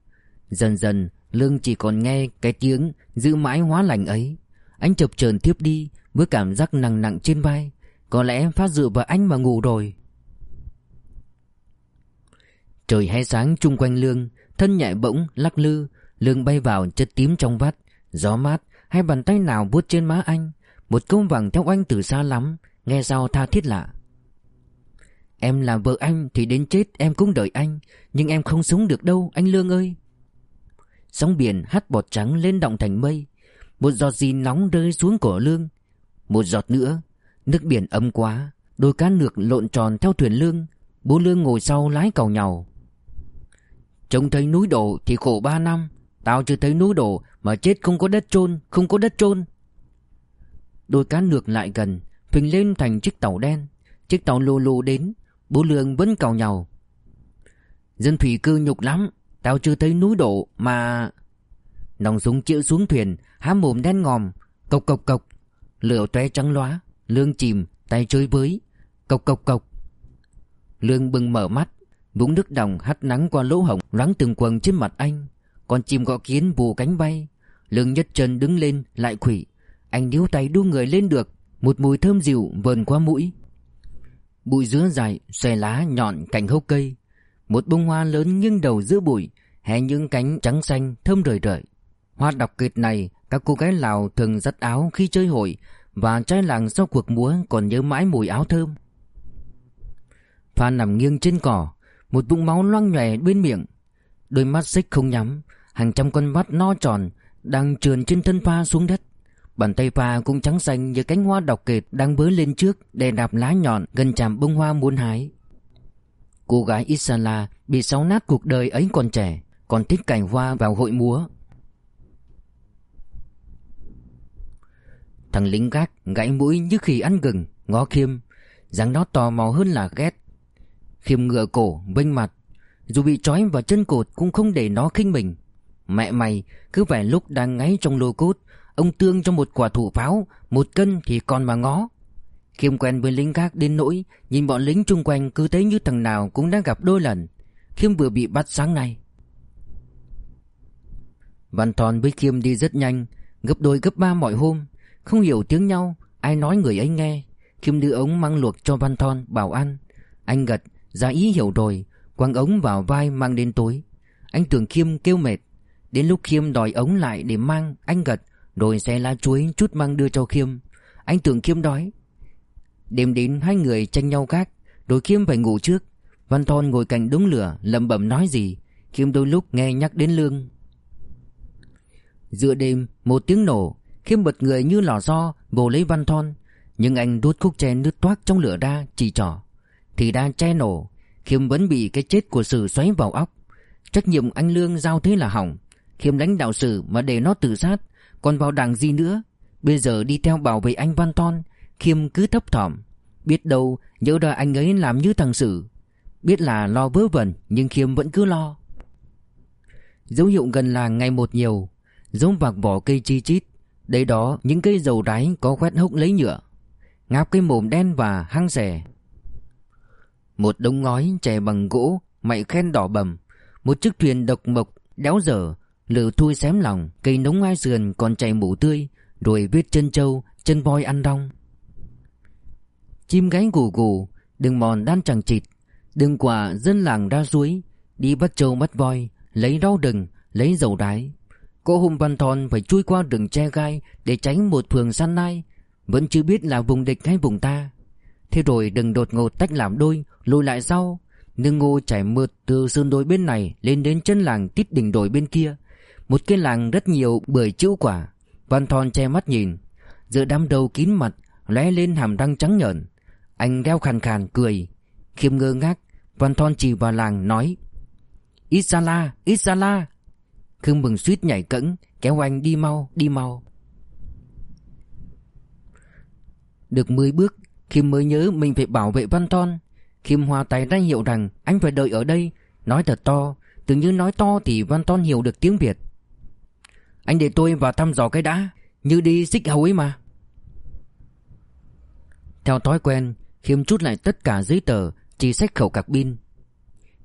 Dần dần, Lương chỉ còn nghe cái tiếng Giữ mãi hóa lành ấy. Anh chập chờn tiếp đi với cảm giác nặng nặng trên vai, Có lẽ phát dự vào anh mà ngủ rồi. Trời hay sáng chung quanh Lương, Thân nhảy bỗng, lắc lư, Lương bay vào chất tím trong vắt, Gió mát, Hai bàn tay nào vuốt trên má anh, Một công vàng theo anh từ xa lắm, Nghe sao tha thiết lạ. Em là vợ anh thì đến chết em cũng đợi anh, Nhưng em không sống được đâu, anh Lương ơi. Sóng biển hắt bọt trắng lên động thành mây, Một giọt gì nóng rơi xuống cổ Lương một giọt nữa, Nước biển ấm quá, Đôi cá nược lộn tròn theo thuyền Lương, Bố Lương ngồi sau lái cầu nhàu Trông thấy núi đổ thì khổ ba năm, Tao chưa thấy núi đổ Mà chết không có đất chôn, Không có đất chôn. Đôi cá nược lại gần, Phình lên thành chiếc tàu đen, Chiếc tàu lô lô đến, Bố Lương vẫn cào nhàu Dân thủy cư nhục lắm, Tao chưa thấy núi đổ mà. Nòng súng chịu xuống thuyền, Há mồm đen ngòm, Cộc cộc cộc. Lửa tóe trắng loá Lương chìm tay chơi với Cộc cộc cộc. Lương bừng mở mắt Vũng nước đồng hắt nắng qua lỗ hổng Loáng từng quầng trên mặt anh. Con chim gõ kiến vù cánh bay. Lương nhất chân đứng lên lại khủy. Anh níu tay đu người lên được Một mùi thơm dịu vờn qua mũi. Bụi dứa dài, xòe lá nhọn cành hốc cây. Một bông hoa lớn nghiêng đầu giữa bụi Hé những cánh trắng xanh thơm rời rời Hoa đọc kịch này các cô gái Lào thường dắt áo khi chơi hội Và trai làng sau cuộc múa Còn nhớ mãi mùi áo thơm Pha nằm nghiêng trên cỏ Một vũng máu loang nhòe bên miệng Đôi mắt xích không nhắm Hàng trăm con mắt no tròn Đang trườn trên thân pha xuống đất Bàn tay pha cũng trắng xanh như cánh hoa đọc kệt đang bới lên trước để đạp lá nhọn gần chạm bông hoa muốn hái. Cô gái Isala bị sáu nát cuộc đời ấy còn trẻ, còn thích cảnh hoa vào hội múa. Thằng lính gác gãy mũi như khi ăn gừng, ngó khiêm, dáng nó tò mò hơn là ghét. Khiêm ngựa cổ, bênh mặt, dù bị trói vào chân cột cũng không để nó khinh mình. Mẹ mày cứ vẻ lúc đang ngáy trong lô cốt Ông tương cho một quả thủ pháo Một cân thì còn mà ngó. Khiêm quen với lính gác đến nỗi Nhìn bọn lính chung quanh cứ thấy như thằng nào Cũng đã gặp đôi lần. Khiêm vừa bị bắt sáng nay. Văn Thòn với Khiêm đi rất nhanh Gấp đôi gấp ba mọi hôm. Không hiểu tiếng nhau, Ai nói người ấy nghe. Khiêm đưa ống mang luộc cho Văn Thon, bảo ăn. Anh gật ra ý hiểu rồi. Quăng ống vào vai mang đến tối Anh tưởng Khiêm kêu mệt. Đến lúc Khiêm đòi ống lại để mang, Anh gật, rồi xe lá chuối chút mang đưa cho Khiêm. Anh tưởng Khiêm đói. Đêm đến, hai người tranh nhau gác. Rồi Khiêm phải ngủ trước. Văn Thon ngồi cạnh đống lửa, lẩm bẩm nói gì. Khiêm đôi lúc nghe nhắc đến Lương. Giữa đêm, một tiếng nổ khi bật người như lò xo, bồ lấy văn thon. Nhưng anh đốt khúc tre nứt toác trong lửa đa, chỉ trỏ. Thì đa che nổ, Khiêm vẫn bị cái chết của Sử xoáy vào óc. Trách nhiệm anh Lương giao thế là hỏng. Khiêm đánh đạo Sử mà để nó tự sát, Còn vào đảng gì nữa? Bây giờ đi theo bảo vệ anh Văn thon, Khiêm cứ thấp thỏm. Biết đâu nhớ ra anh ấy làm như thằng Sử. Biết là lo vớ vẩn, Nhưng Khiêm vẫn cứ lo. Dấu hiệu gần làng ngày một nhiều. Giống vạc vỏ cây chi chít Đấy đó, những cây dầu đáy có khoét hốc lấy nhựa, Ngáp cây mồm đen và hăng rẻ Một đống ngói chè bằng gỗ Mậy khen đỏ bầm. Một chiếc thuyền độc mộc, đéo dở Lửa thui xém lòng, Cây nống ai sườn còn chảy mủ tươi, Rồi vết chân trâu, Chân voi ăn rong. Chim gáy gù gù, Đường mòn đan chẳng chịt. Đường quả dân làng ra suối, Đi bắt trâu bắt voi, Lấy rau đừng, Lấy dầu đái. Cô Hùng Văn Thòn phải chui qua rừng che gai Để tránh một phường săn nai Vẫn chưa biết là vùng địch hay vùng ta. Thế rồi đừng đột ngột tách làm đôi Lùi lại sau. Nương ngô chảy mượt từ sơn đồi bên này Lên đến chân làng tít đỉnh đồi bên kia. Một cái làng rất nhiều bưởi chữ quả. Văn Thòn che mắt nhìn. Giữa đám đầu kín mặt lóe lên hàm răng trắng nhợn. Anh đeo khàn khàn cười. Khiêm ngơ ngác Văn Thon chỉ vào làng nói Isala, Isala Khương mừng suýt nhảy cẫng Kéo anh đi mau, đi mau. Được 10 bước Khiêm mới nhớ mình phải bảo vệ Văn Ton. Khiêm hòa tay ra hiệu rằng Anh phải đợi ở đây. Nói thật to Tưởng như nói to thì Văn Ton hiểu được tiếng Việt. Anh để tôi vào thăm dò cái đã Như đi xích hầu ấy mà. Theo thói quen Khiêm chút lại tất cả giấy tờ Chỉ sách khẩu cạc pin.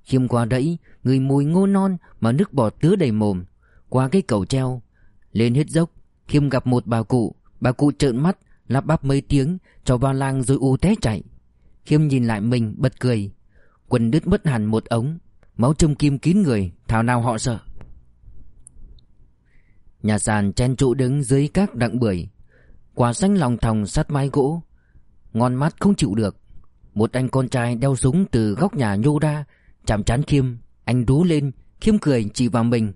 Khiêm qua đẫy Người mùi ngô non Mà nước bọt tứa đầy mồm. Qua cái cầu treo, Lên hết dốc Khiêm gặp một bà cụ. Bà cụ trợn mắt, Lắp bắp mấy tiếng, Cho vào lang rồi u té chạy. Khiêm nhìn lại mình, bật cười. Quần đứt mất hẳn một ống. Máu trông kim kín người, Thảo nào họ sợ. Nhà sàn chen trụ đứng dưới các đặng bưởi. Quả xanh lòng thòng sát mái gỗ. Ngon mắt không chịu được. Một anh con trai đeo súng từ góc nhà nhô ra Chạm chán Khiêm, Anh rú lên, Khiêm cười, chỉ vào mình.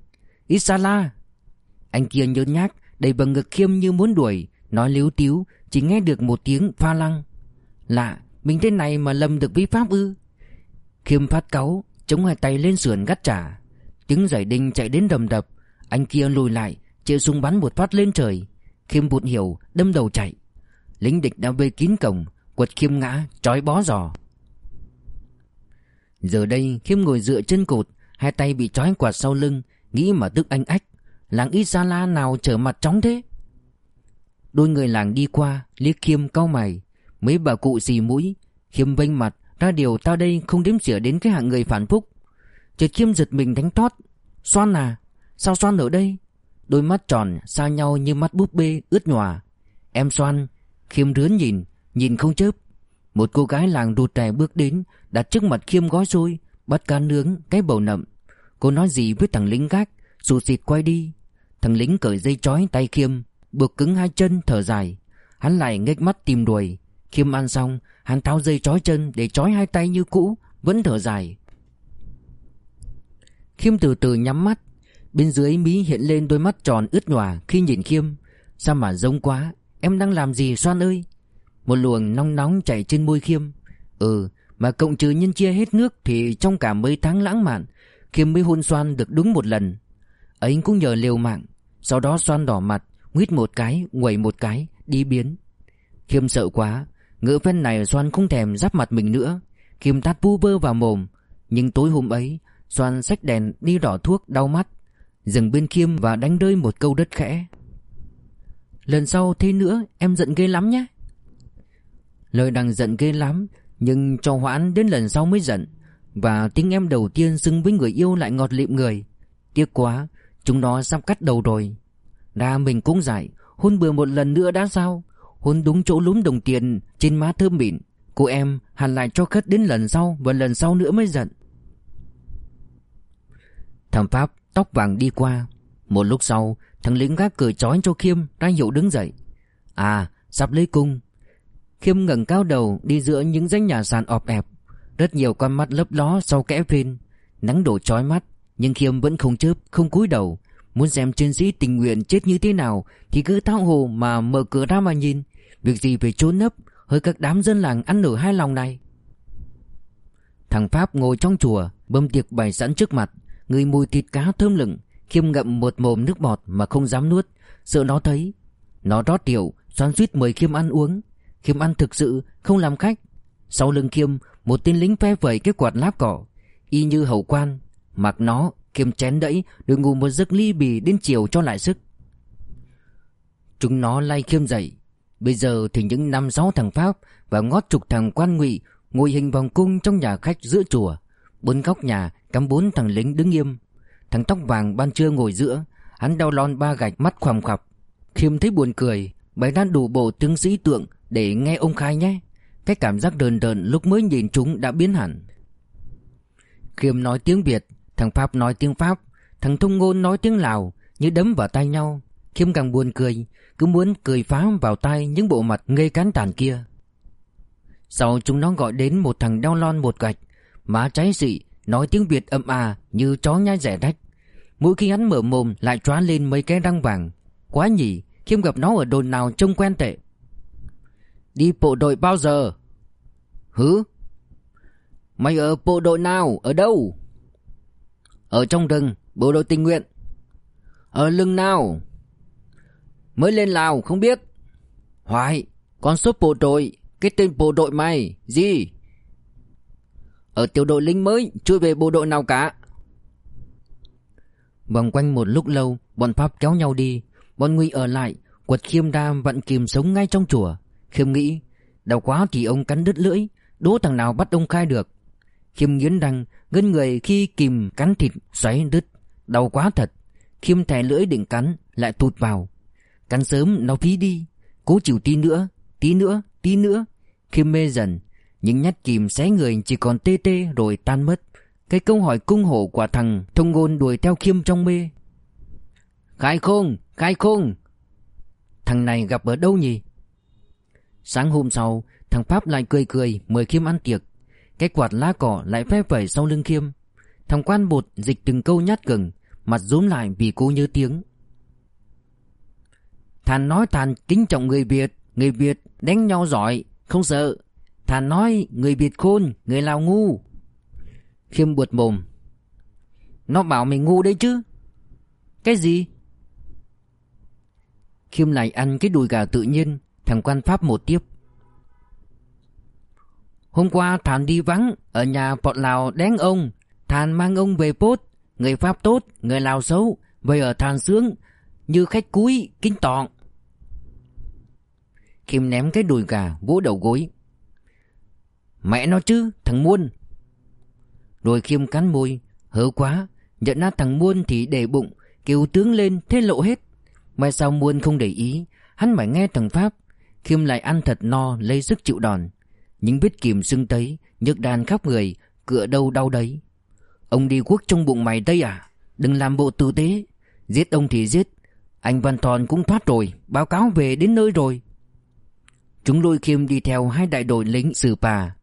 Isala. Anh kia nhớ nhác, Đầy bằng ngực Khiêm như muốn đuổi, Nói líu tíu, Chỉ nghe được một tiếng pha lăng. Lạ, Mình thế này mà lầm được vi pháp ư? Khiêm phát cáu, Chống hai tay lên sườn gắt trả. Tiếng giải đinh chạy đến đầm đập, Anh kia lùi lại Chịu súng bắn một phát lên trời. Khiêm bụt hiểu, đâm đầu chạy. Lính địch đã vây kín cổng, Quật khiêm ngã, trói bó giò. Giờ đây khiêm ngồi dựa chân cột, Hai tay bị trói quạt sau lưng, Nghĩ mà tức anh ách. Làng Isala nào trở mặt chóng thế? Đôi người làng đi qua Liếc khiêm cau mày. Mấy bà cụ xì mũi, Khiêm vênh mặt, Ra điều tao đây không đếm xỉa đến cái hạng người phản phúc. Chợt khiêm giật mình đánh tót. Xoan à Sao Xoan ở đây? Đôi mắt tròn xa nhau như mắt búp bê ướt nhòa. Em Xoan, Khiêm rướn nhìn Nhìn không chớp. Một cô gái làng rụt rè bước đến Đặt trước mặt Khiêm gói xôi Bắt cá nướng, cái bầu nậm. Cô nói gì với thằng lính gác Sụt xịt quay đi. Thằng lính cởi dây chói tay Khiêm, Buộc cứng hai chân thở dài. Hắn lại nghếch mắt tìm đuổi. Khiêm ăn xong, Hắn tháo dây chói chân để chói hai tay như cũ, Vẫn thở dài. Khiêm từ từ nhắm mắt. Bên dưới mí hiện lên đôi mắt tròn ướt nhòa khi nhìn Khiêm. Sao mà giống quá? Em đang làm gì xoan ơi? Một luồng nóng nóng chảy trên môi Khiêm. Ừ mà cộng trừ nhân chia hết nước Thì trong cả mấy tháng lãng mạn Khiêm mới hôn Soan được đúng một lần Ấy cũng nhờ liều mạng. Sau đó Soan đỏ mặt Nguyết một cái, quẩy một cái, đi biến. Khiêm sợ quá Ngỡ phen này Soan không thèm giáp mặt mình nữa. Khiêm tát vu vơ vào mồm Nhưng tối hôm ấy Soan xách đèn đi đỏ thuốc đau mắt Dừng bên Khiêm và đánh rơi một câu đất khẽ. Lần sau thế nữa em giận ghê lắm nhé. Lời đằng giận ghê lắm nhưng cho hoãn đến lần sau mới giận, Và tiếng em đầu tiên xưng với người yêu lại ngọt lịm người. Tiếc quá, Chúng nó sắp cắt đầu rồi. Ra mình cũng giải Hôn bừa một lần nữa đã sao? Hôn đúng chỗ lúm đồng tiền Trên má thơm mịn. Cô em hẳn lại cho khất đến lần sau Và lần sau nữa mới giận. Thẩm Pháp tóc vàng đi qua. Một lúc sau, Thằng lính gác cười chói cho Khiêm ra hiệu đứng dậy. À sắp lấy cung. Khiêm ngẩng cao đầu đi giữa những dãy nhà sàn ọp ẹp. Rất nhiều con mắt lấp ló sau kẽ phên. Nắng đổ chói mắt, Nhưng Khiêm vẫn không chớp, Không cúi đầu. Muốn xem chiến sĩ tình nguyện chết như thế nào Thì cứ thao hồ mà mở cửa ra mà nhìn. Việc gì phải trốn nấp? Hơi các đám dân làng ăn nở hai lòng này. Thằng Pháp ngồi trong chùa Bơm tiệc bày sẵn trước mặt. Người mùi thịt cá thơm lừng Khiêm ngậm một mồm nước bọt mà không dám nuốt. Sợ nó thấy, Nó rót rượu Xoan suýt mời Khiêm ăn uống. Khiêm ăn thực sự không làm khách. Sau lưng Khiêm, Một tên lính phe vẩy cái quạt láp cỏ. Y như hầu quan, Mặc nó, Khiêm chén đẫy Rồi ngủ một giấc ly bì đến chiều cho lại sức. Chúng nó lay Khiêm dậy. Bây giờ thì những năm sáu thằng Pháp Và ngót chục thằng quan ngụy Ngồi hình vòng cung trong nhà khách giữa chùa. Bốn góc nhà cắm bốn thằng lính đứng nghiêm. Thằng tóc vàng ban trưa ngồi giữa, Hắn đau lon ba gạch mắt khoằm khập Khiêm thấy buồn cười, Bày ra đủ bộ tướng sĩ tượng để nghe ông khai nhé. Cái cảm giác đờn đờn lúc mới nhìn chúng đã biến hẳn. Khiêm nói tiếng Việt, Thằng Pháp nói tiếng Pháp, Thằng Thông Ngôn nói tiếng Lào, Như đấm vào tay nhau. Khiêm càng buồn cười, Cứ muốn cười phá vào tay những bộ mặt ngây cán tàn kia. Sau chúng nó gọi đến một thằng đau lon một gạch, Má cháy dị Nói tiếng Việt âm à như chó nhai rẻ rách. Mỗi khi hắn mở mồm lại tróa lên mấy cái răng vàng. Quá nhỉ, Khiêm gặp nó ở đồn nào trông quen tệ. Đi bộ đội bao giờ? Hứ Mày ở bộ đội nào? Ở đâu? Ở trong rừng, Bộ đội tình nguyện. Ở lưng nào? Mới lên Lào, không biết. Hoài, Con số bộ đội. Cái tên bộ đội mày, Gì? Ở tiểu đội lính mới, Chưa về bộ đội nào cả. Vòng quanh một lúc lâu, Bọn Pháp kéo nhau đi. Bọn Nguy ở lại, Quật khiêm đa vặn kìm sống ngay trong chùa. Khiêm nghĩ, Đau quá thì ông cắn đứt lưỡi, Đố thằng nào bắt ông khai được. Khiêm nghiến răng, Ngân người khi kìm cắn thịt, xoáy đứt. Đau quá thật. Khiêm thè lưỡi định cắn, Lại tụt vào. Cắn sớm, nó phí đi. Cố chịu tí nữa Tí nữa Tí nữa. Khiêm mê dần, Những nhát kìm xé người chỉ còn tê tê rồi tan mất. Cái câu hỏi cung hổ của thằng Thông ngôn đuổi theo Khiêm trong mê. Khai khôn Khai khôn Thằng này gặp ở đâu nhỉ? Sáng hôm sau, Thằng Pháp lại cười cười mời Khiêm ăn tiệc. Cái quạt lá cỏ lại phe phẩy sau lưng Khiêm. Thằng quan bột dịch từng câu nhát gừng, Mặt rúm lại vì cô nhớ tiếng. Thàn nói thàn kính trọng người Việt Người Việt đánh nhau giỏi, Không sợ. Thàn nói người Việt khôn, Người Lào ngu. Khiêm buột mồm. Nó bảo mình ngu đấy chứ. Cái gì? Khiêm lại ăn cái đùi gà tự nhiên. Thằng quan pháp một tiếp. Hôm qua Thàn đi vắng Ở nhà bọn Lào đánh ông. Thàn mang ông về bốt Người Pháp tốt, người Lào xấu Về ở Thàn sướng Như khách cúi, kính tọn Khiêm ném cái đùi gà vỗ đầu gối. Mẹ nó chứ thằng Muôn. Rồi Khiêm cắn môi Hớ quá Nhận ra thằng Muôn thì để bụng Kêu tướng lên thế lộ hết. Mai sao Muôn không để ý Hắn phải nghe thằng Pháp Khiêm lại ăn thật no, lấy sức chịu đòn. Những vết kìm sưng tấy, Nhức đàn khắp người Cựa đâu đau đấy Ông đi quốc trong bụng mày đây à? Đừng làm bộ tử tế. Giết ông thì giết. Anh Văn Thòn cũng thoát rồi, Báo cáo về đến nơi rồi. Chúng lôi Khiêm đi theo hai đại đội lính xử bà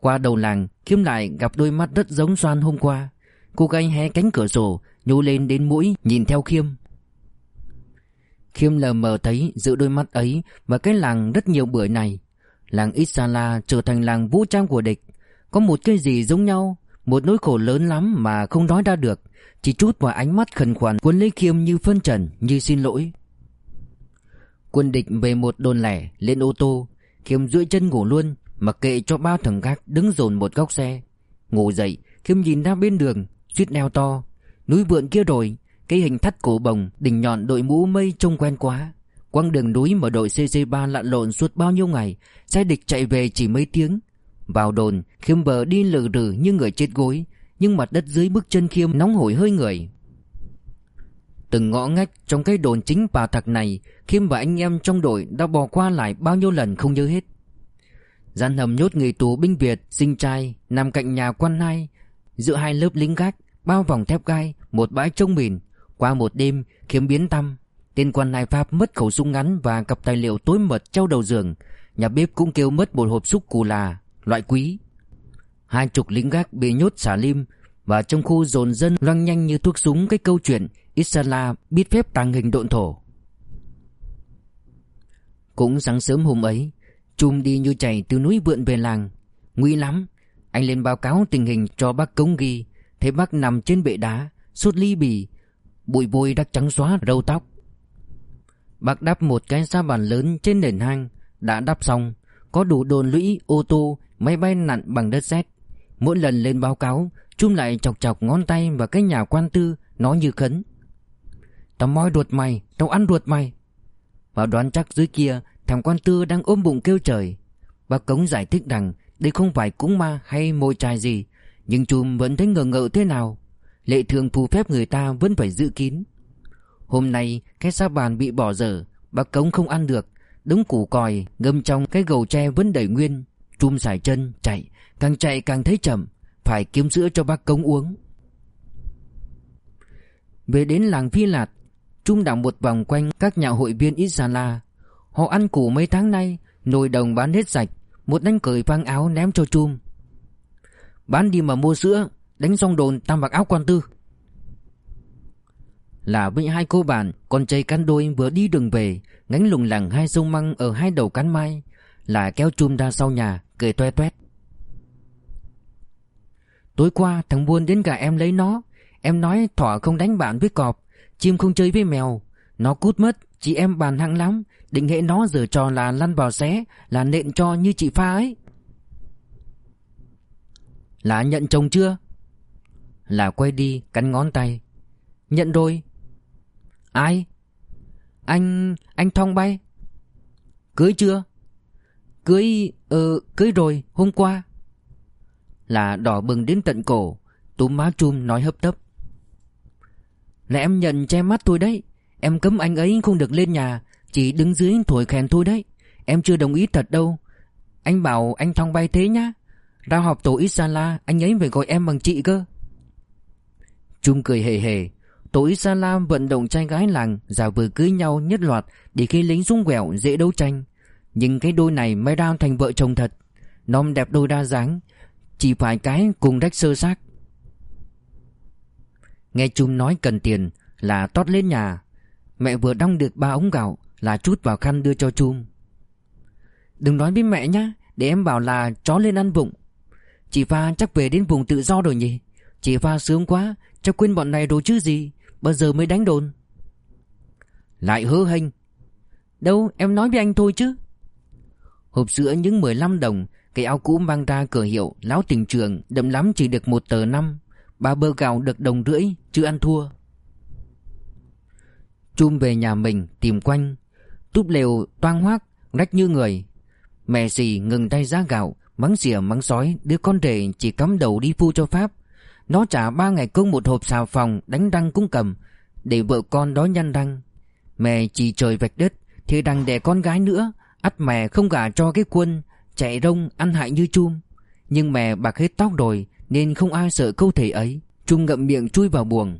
Qua đầu làng Khiêm lại gặp đôi mắt rất giống xoan hôm qua. Cô gái hé cánh cửa sổ, Nhô lên đến mũi, nhìn theo Khiêm Khiêm lờ mờ thấy giữa đôi mắt ấy Và cái làng rất nhiều bưởi này. Làng Isala trở thành làng vũ trang của địch. Có một cái gì giống nhau, Một nỗi khổ lớn lắm mà không nói ra được. Chỉ chút vào ánh mắt khẩn khoản Quân lấy Khiêm như phân trần, Như xin lỗi. Quân địch về một đồn lẻ, lên ô tô. Khiêm duỗi chân ngủ luôn, Mặc kệ cho ba thằng gác đứng dồn một góc xe. Ngủ dậy, Khiêm nhìn ra bên đường, Suýt neo to. Núi vượn kia rồi cái hình thắt cổ bồng, Đỉnh nhọn đội mũ mây trông quen quá. Quang đường núi mà đội CC3 lặn lộn suốt bao nhiêu ngày Xe địch chạy về chỉ mấy tiếng. Vào đồn, Khiêm bờ đi lử rử như người chết gối, Nhưng mặt đất dưới bước chân Khiêm nóng hổi hơi người. Từng ngõ ngách trong cái đồn chính bà thạc này, Khiêm và anh em trong đội đã bò qua lại bao nhiêu lần không nhớ hết. Gian hầm nhốt người tù binh Việt, sinh trai, Nằm cạnh nhà quan hai Giữa hai lớp lính gác, Bao vòng thép gai, Một bãi trông mìn qua một đêm, kiếm biến tâm. Tên quan lai Pháp mất khẩu súng ngắn Và cặp tài liệu tối mật treo đầu giường. Nhà bếp cũng kêu mất một hộp xúc cù là Loại quý. Hai chục lính gác bị nhốt xả lim Và trong khu dồn dân loang nhanh như thuốc súng cái câu chuyện Isala biết phép tàng hình độn thổ. Cũng sáng sớm hôm ấy Trung đi như chạy từ núi vượn về làng. Nguy lắm, Anh lên báo cáo tình hình cho bác Cống ghi. Thấy bác nằm trên bệ đá, Sốt ly bì Bụi bôi đã trắng xóa râu tóc. Bác đắp một cái sa bàn lớn trên nền hang. Đã đắp xong Có đủ đồn lũy, ô tô, máy bay nặn bằng đất sét. Mỗi lần lên báo cáo Chung lại chọc chọc ngón tay vào cái nhà quan tư Nói như khấn. Tao moi ruột mày, tao ăn ruột mày. Và đoán chắc dưới kia Thằng quan tư đang ôm bụng kêu trời. Bác Cống giải thích rằng Đây không phải cúng ma hay môi trai gì Nhưng chùm vẫn thấy ngờ ngợ thế nào. Lệ thường phù phép người ta vẫn phải giữ kín. Hôm nay, cái sa bàn bị bỏ dở, Bác Cống không ăn được. Đống củ còi, ngâm trong cái gầu tre vẫn đầy nguyên. Chum xài chân, chạy. Càng chạy càng thấy chậm, Phải kiếm sữa cho bác Cống uống. Về đến làng Phi Lạt, Trung đảo một vòng quanh các nhà hội viên Isala. Họ ăn củ mấy tháng nay, Nồi đồng bán hết sạch, Một đánh cởi phang áo ném cho Trung Bán đi mà mua sữa Đánh xong đồn tam mặc áo quan tư. Là với hai cô bạn, Con trai cắn đôi vừa đi đường về, Ngánh lùng lẳng hai sông măng ở hai đầu cán mai, Là kéo chum ra sau nhà, Cười toe toét. Tối qua, thằng buôn đến cả em lấy nó. Em nói thỏ không đánh bạn với cọp, Chim không chơi với mèo. Nó cút mất, Chị em bàn hăng lắm, Định hệ nó giờ trò là lăn vào xé, Là nện cho như chị pha ấy. Là nhận chồng chưa? Là quay đi, cắn ngón tay. Nhận rồi. Ai? Anh Anh Thong bay. Cưới chưa? Cưới Ờ cưới rồi, hôm qua. Là đỏ bừng đến tận cổ, Túm má chum nói hấp tấp. Là em nhận che mắt tôi đấy. Em cấm anh ấy không được lên nhà, Chỉ đứng dưới thổi khen thôi đấy. Em chưa đồng ý thật đâu. Anh bảo anh thong bay thế nhá. Ra họp tổ Isala Anh ấy phải gọi em bằng chị cơ. Trung cười hề hề. Tổ Lam vận động trai gái làng Giả vừa cưới nhau nhất loạt Để khi lính rung quẹo dễ đấu tranh. Nhưng cái đôi này mới ra thành vợ chồng thật. Nom đẹp đôi đa dáng, Chỉ phải cái cùng đách sơ xác. Nghe Trung nói cần tiền Là tót lên nhà. Mẹ vừa đong được ba ống gạo Là chút vào khăn đưa cho Trung. Đừng nói với mẹ nhá, Để em bảo là chó lên ăn vụng. Chị Pha chắc về đến vùng tự do rồi nhỉ? Chị Pha sướng quá Cháu quên bọn này đồ chứ gì Bao giờ mới đánh đồn. Lại hứa hênh. Đâu, em nói với anh thôi chứ. Hộp sữa những 15 đồng, Cái áo cũ mang ra cửa hiệu Láo tình trường, Đậm lắm chỉ được một tờ năm. Ba bơ gạo được đồng rưỡi, Chứ ăn thua. Chum về nhà mình, tìm quanh. Túp lều, toang hoác, Rách như người. Mẹ gì ngừng tay giá gạo, Mắng xỉa mắng sói, Đứa con rể chỉ cắm đầu đi phu cho Pháp. Nó trả ba ngày công một hộp xào phòng Đánh răng cũng cầm, Để vợ con đó nhăn răng. Mẹ chỉ trời vạch đất, Thì đằng đẻ con gái nữa, ắt mẹ không gả cho cái quân, Chạy rông ăn hại như chum. Nhưng mẹ bạc hết tóc rồi, Nên không ai sợ câu thể ấy. Trung ngậm miệng chui vào buồng.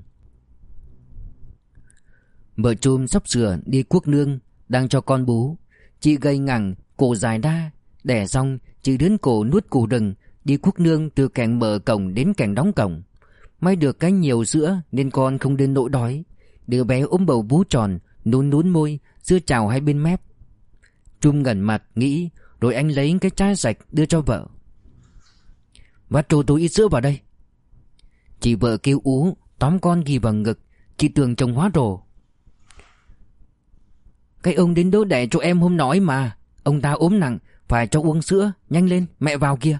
Vợ chum sắp sửa đi quốc nương, Đang cho con bú. Chị gây ngẳng, cổ dài đa, Đẻ xong, chị đến cổ nuốt củ rừng Đi quốc nương từ càng mở cổng đến càng đóng cổng. May được cái nhiều sữa Nên con không đến nỗi đói. Đứa bé ôm bầu bú tròn Nún nún môi, Dưa chào hai bên mép. Trung ngẩn mặt, nghĩ, Rồi anh lấy cái chai sạch đưa cho vợ. Vắt trù túi ít sữa vào đây. Chị vợ kêu ú, Tóm con ghi vào ngực. Chị tưởng chồng hóa rồ. Cái ông đến đố đẻ cho em hôm nói mà. Ông ta ốm nặng, Phải cho uống sữa, Nhanh lên, mẹ vào kia.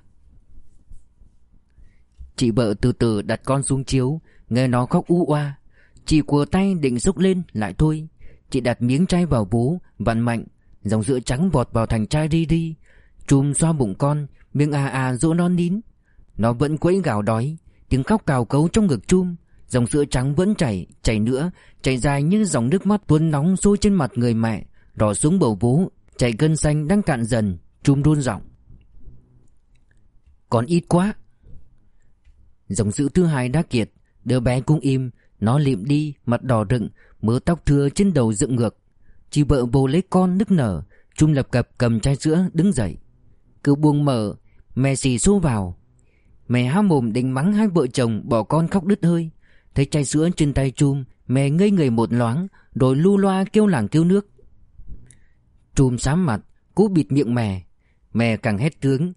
Chị vợ từ từ đặt con xuống chiếu Nghe nó khóc u oa. Chị của tay định xúc lên lại thôi. Chị đặt miếng chai vào vú Vặn mạnh Dòng sữa trắng vọt vào thành chai đi đi Chùm xoa bụng con miếng à à dỗ non nín. Nó vẫn quấy gào đói Tiếng khóc cào cấu trong ngực chum. Dòng sữa trắng vẫn chảy, chảy nữa, chảy dài như dòng nước mắt tuôn nóng sôi trên mặt người mẹ, đỏ xuống bầu vú, chảy gân xanh đang cạn dần, chum run giọng. Còn ít quá. Dòng dữ thứ hai đã kiệt, đứa bé cũng im, nó liệm đi, mặt đỏ rựng, mớ tóc thưa trên đầu dựng ngược. Chị vợ bồ lấy con nức nở, Trung lập cập cầm chai sữa đứng dậy. Cứ buông mở, mẹ xì xô vào. Mẹ há mồm định mắng hai vợ chồng bỏ con khóc đứt hơi Thấy chai sữa trên tay Chum Mẹ ngây người một loáng Rồi lu loa kêu làng kêu nước Chum sám mặt Cố bịt miệng mẹ Mẹ càng hét tướng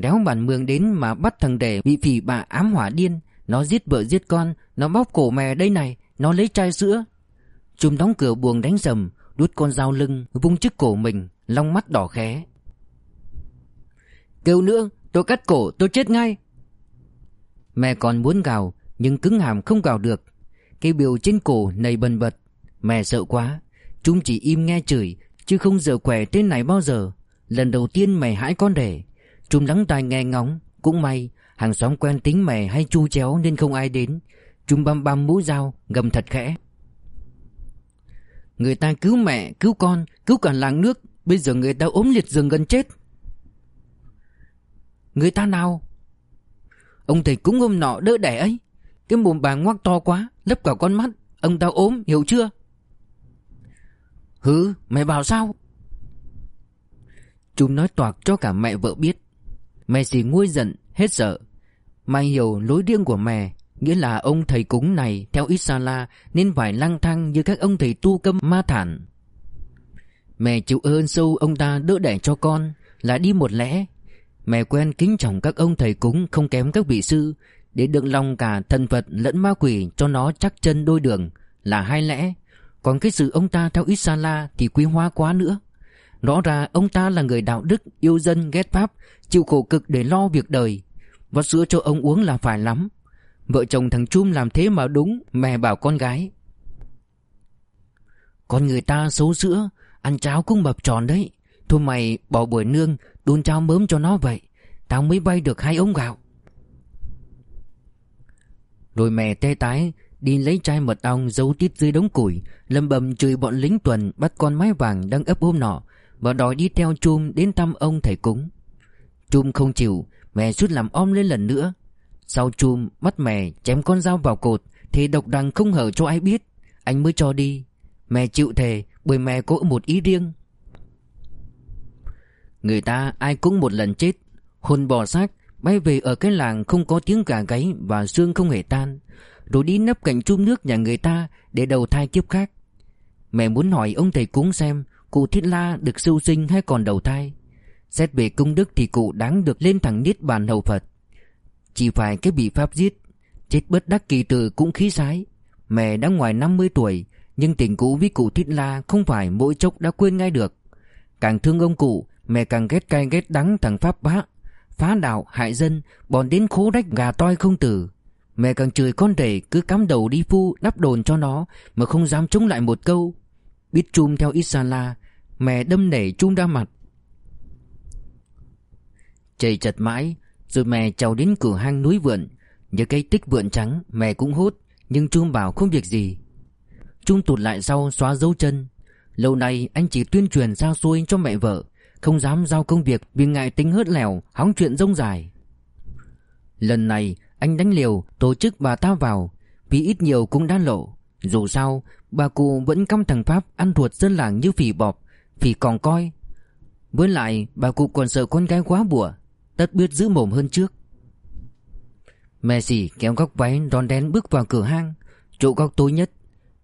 Đéo bản mường đến mà bắt thằng đẻ bị phỉ bà ám hỏa điên. Nó giết vợ giết con, Nó bóp cổ mẹ đây này, Nó lấy chai sữa. Chum đóng cửa buồng đánh rầm, Đút con dao lưng, vung trước cổ mình, Long mắt đỏ khé. Kêu nữa, tôi cắt cổ, tôi chết ngay. Mẹ còn muốn gào, Nhưng cứng hàm không gào được. Cái biểu trên cổ nầy bần bật. Mẹ sợ quá, Chúng chỉ im nghe chửi, Chứ không giờ khỏe tên này bao giờ. Lần đầu tiên mày hãi con đẻ trung lắng tai nghe ngóng. Cũng may hàng xóm quen tính mẹ hay chu chéo Nên không ai đến. Trung băm băm mũ dao gầm thật khẽ. Người ta cứu mẹ, cứu con, cứu cả làng nước. Bây giờ người ta ốm liệt giường gần chết. Người ta nào? Ông thầy cúng hôm nọ đỡ đẻ ấy. Cái mồm bà ngoác to quá Lấp cả con mắt. Ông ta ốm hiểu chưa? Hứ mày bảo sao? Chúng nói toạc cho cả mẹ vợ biết. Mẹ xì nguôi giận, Hết sợ. Mai hiểu lối riêng của mẹ, Nghĩa là ông thầy cúng này Theo Isala Nên phải lang thang như các ông thầy tu câm ma thản. Mẹ chịu ơn sâu ông ta đỡ đẻ cho con, Là đi một lẽ. Mẹ quen kính trọng các ông thầy cúng không kém các vị sư, Để được lòng cả thần Phật lẫn ma quỷ cho nó chắc chân đôi đường, Là hai lẽ. Còn cái sự ông ta theo Isala thì quý hóa quá nữa. Rõ ra ông ta là người đạo đức, yêu dân, ghét pháp Chịu khổ cực để lo việc đời. Vắt sữa cho ông uống là phải lắm. Vợ chồng thằng Trung làm thế mà đúng Mẹ bảo con gái. Con người ta xấu sữa Ăn cháo cũng mập tròn đấy. Thôi mày bỏ buổi nương Đun cháo mớm cho nó vậy. Tao mới bay được hai ống gạo. Rồi mẹ tê tái Đi lấy chai mật ong giấu tít dưới đống củi Lâm bầm chửi bọn lính tuần Bắt con mái vàng đang ấp hôm nọ. Và đòi đi theo chum đến thăm ông thầy cúng. Chum không chịu, Mẹ suốt làm om lên lần nữa. Sau chum bắt mẹ chém con dao vào cột Thì độc đằng không hở cho ai biết. Anh mới cho đi. Mẹ chịu thề, bởi mẹ có một ý riêng. Người ta ai cũng một lần chết. Hồn bò xác, Bay về ở cái làng không có tiếng gà gáy Và xương không hề tan. Rồi đi nấp cạnh chum nước nhà người ta Để đầu thai kiếp khác. Mẹ muốn hỏi ông thầy cúng xem Cụ Thiết La được siêu sinh hay còn đầu thai? Xét về công đức thì cụ đáng được lên thẳng Niết Bàn hầu Phật. Chỉ phải cái bị pháp giết, Chết bất đắc kỳ tử cũng khí sái. Mẹ đã ngoài 50 tuổi, Nhưng tình cũ với cụ Thiết La Không phải mỗi chốc đã quên ngay được. Càng thương ông cụ, Mẹ càng ghét cay ghét đắng thằng Pháp bá. Phá đạo, hại dân Bọn đến khố đách gà toi không tử. Mẹ càng chửi con rể cứ cắm đầu đi phu, Đắp đồn cho nó, Mà không dám chống lại một câu. Biết chum theo Isala Mẹ đâm nảy chung ra mặt. Chạy chật mãi, Rồi mẹ trèo đến cửa hang núi vượn Nhớ cây tích vượn trắng, Mẹ cũng hốt, Nhưng Trung bảo không việc gì. Trung tụt lại sau, xóa dấu chân. Lâu nay, anh chỉ tuyên truyền sao xôi cho mẹ vợ, không dám giao công việc vì ngại tính hớt lèo Hóng chuyện rông dài. Lần này, anh đánh liều, Tổ chức bà ta vào. Vì ít nhiều cũng đã lộ. Dù sao, bà cụ vẫn căm thằng Pháp Ăn ruột dân làng như phỉ bọp. Phỉ còn coi. Với lại bà cụ còn sợ con gái quá bùa Tất biết giữ mồm hơn trước. Mẹ kéo góc váy đón đén bước vào cửa hang Chỗ góc tối nhất.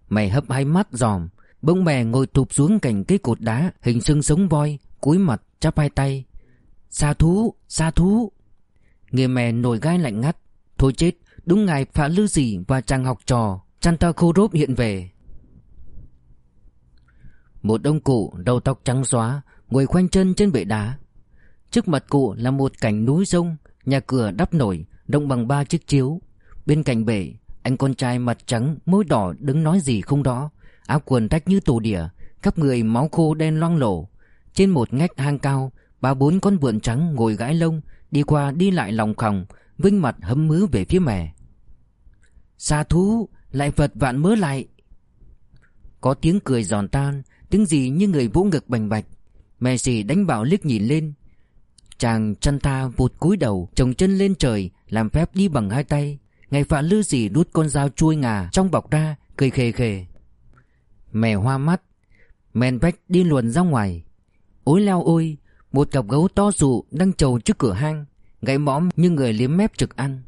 Mày hấp hai mắt giòm bỗng mẹ ngồi thụp xuống cạnh cây cột đá Hình xương sống voi cúi mặt chắp hai tay. Xa thú, xa thú. Người mẹ nổi gai lạnh ngắt. Thôi chết, đúng ngày phá lư gì và chàng học trò Chanta khô rốp hiện về. Một ông cụ đầu tóc trắng xóa, Ngồi khoanh chân trên bệ đá. Trước mặt cụ là một cảnh núi sông Nhà cửa đắp nổi Đông bằng ba chiếc chiếu. Bên cạnh bể, Anh con trai mặt trắng, Môi đỏ đứng nói gì không đó. Áo quần rách như tù đỉa, Khắp người máu khô đen loang lổ. Trên một ngách hang cao, Ba bốn con vượn trắng ngồi gãi lông, Đi qua đi lại lòng khòng Vinh mặt hấm mứ về phía mẹ. Xa thú, Lại vật vạn mớ lại. Có tiếng cười giòn tan Tiếng gì như người vỗ ngực bành bạch. Mẹ đánh bảo liếc nhìn lên. Chàng chăn ta vụt cúi đầu, Trồng chân lên trời, Làm phép đi bằng hai tay. Ngày phạ lư dì đút con dao chui ngà Trong bọc ra, cười khề khề. Mẹ hoa mắt. Men vách đi luồn ra ngoài. Ôi leo ôi, Một cặp gấu to rụ đang trầu trước cửa hang, gãy mõm như người liếm mép trực ăn.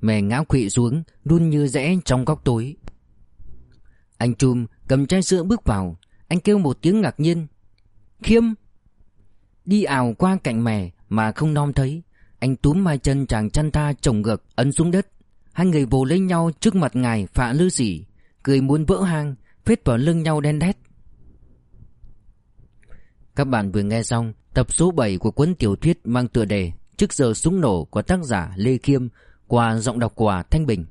Mẹ ngã quỵ xuống Đun như rẽ trong góc tối. Anh Chum cầm chai sữa bước vào. Anh kêu một tiếng ngạc nhiên. Khiêm! Đi ảo qua cạnh mẹ mà không nom thấy. Anh túm mai chân chàng chăn ta trồng ngược, ấn xuống đất. Hai người vồ lấy nhau trước mặt ngài phạ lư sỉ Cười muốn vỡ hang, Phết vào lưng nhau đen đét. Các bạn vừa nghe xong tập số 7 của cuốn tiểu thuyết mang tựa đề Trước giờ súng nổ của tác giả Lê Khiêm qua giọng đọc của Thanh Bình.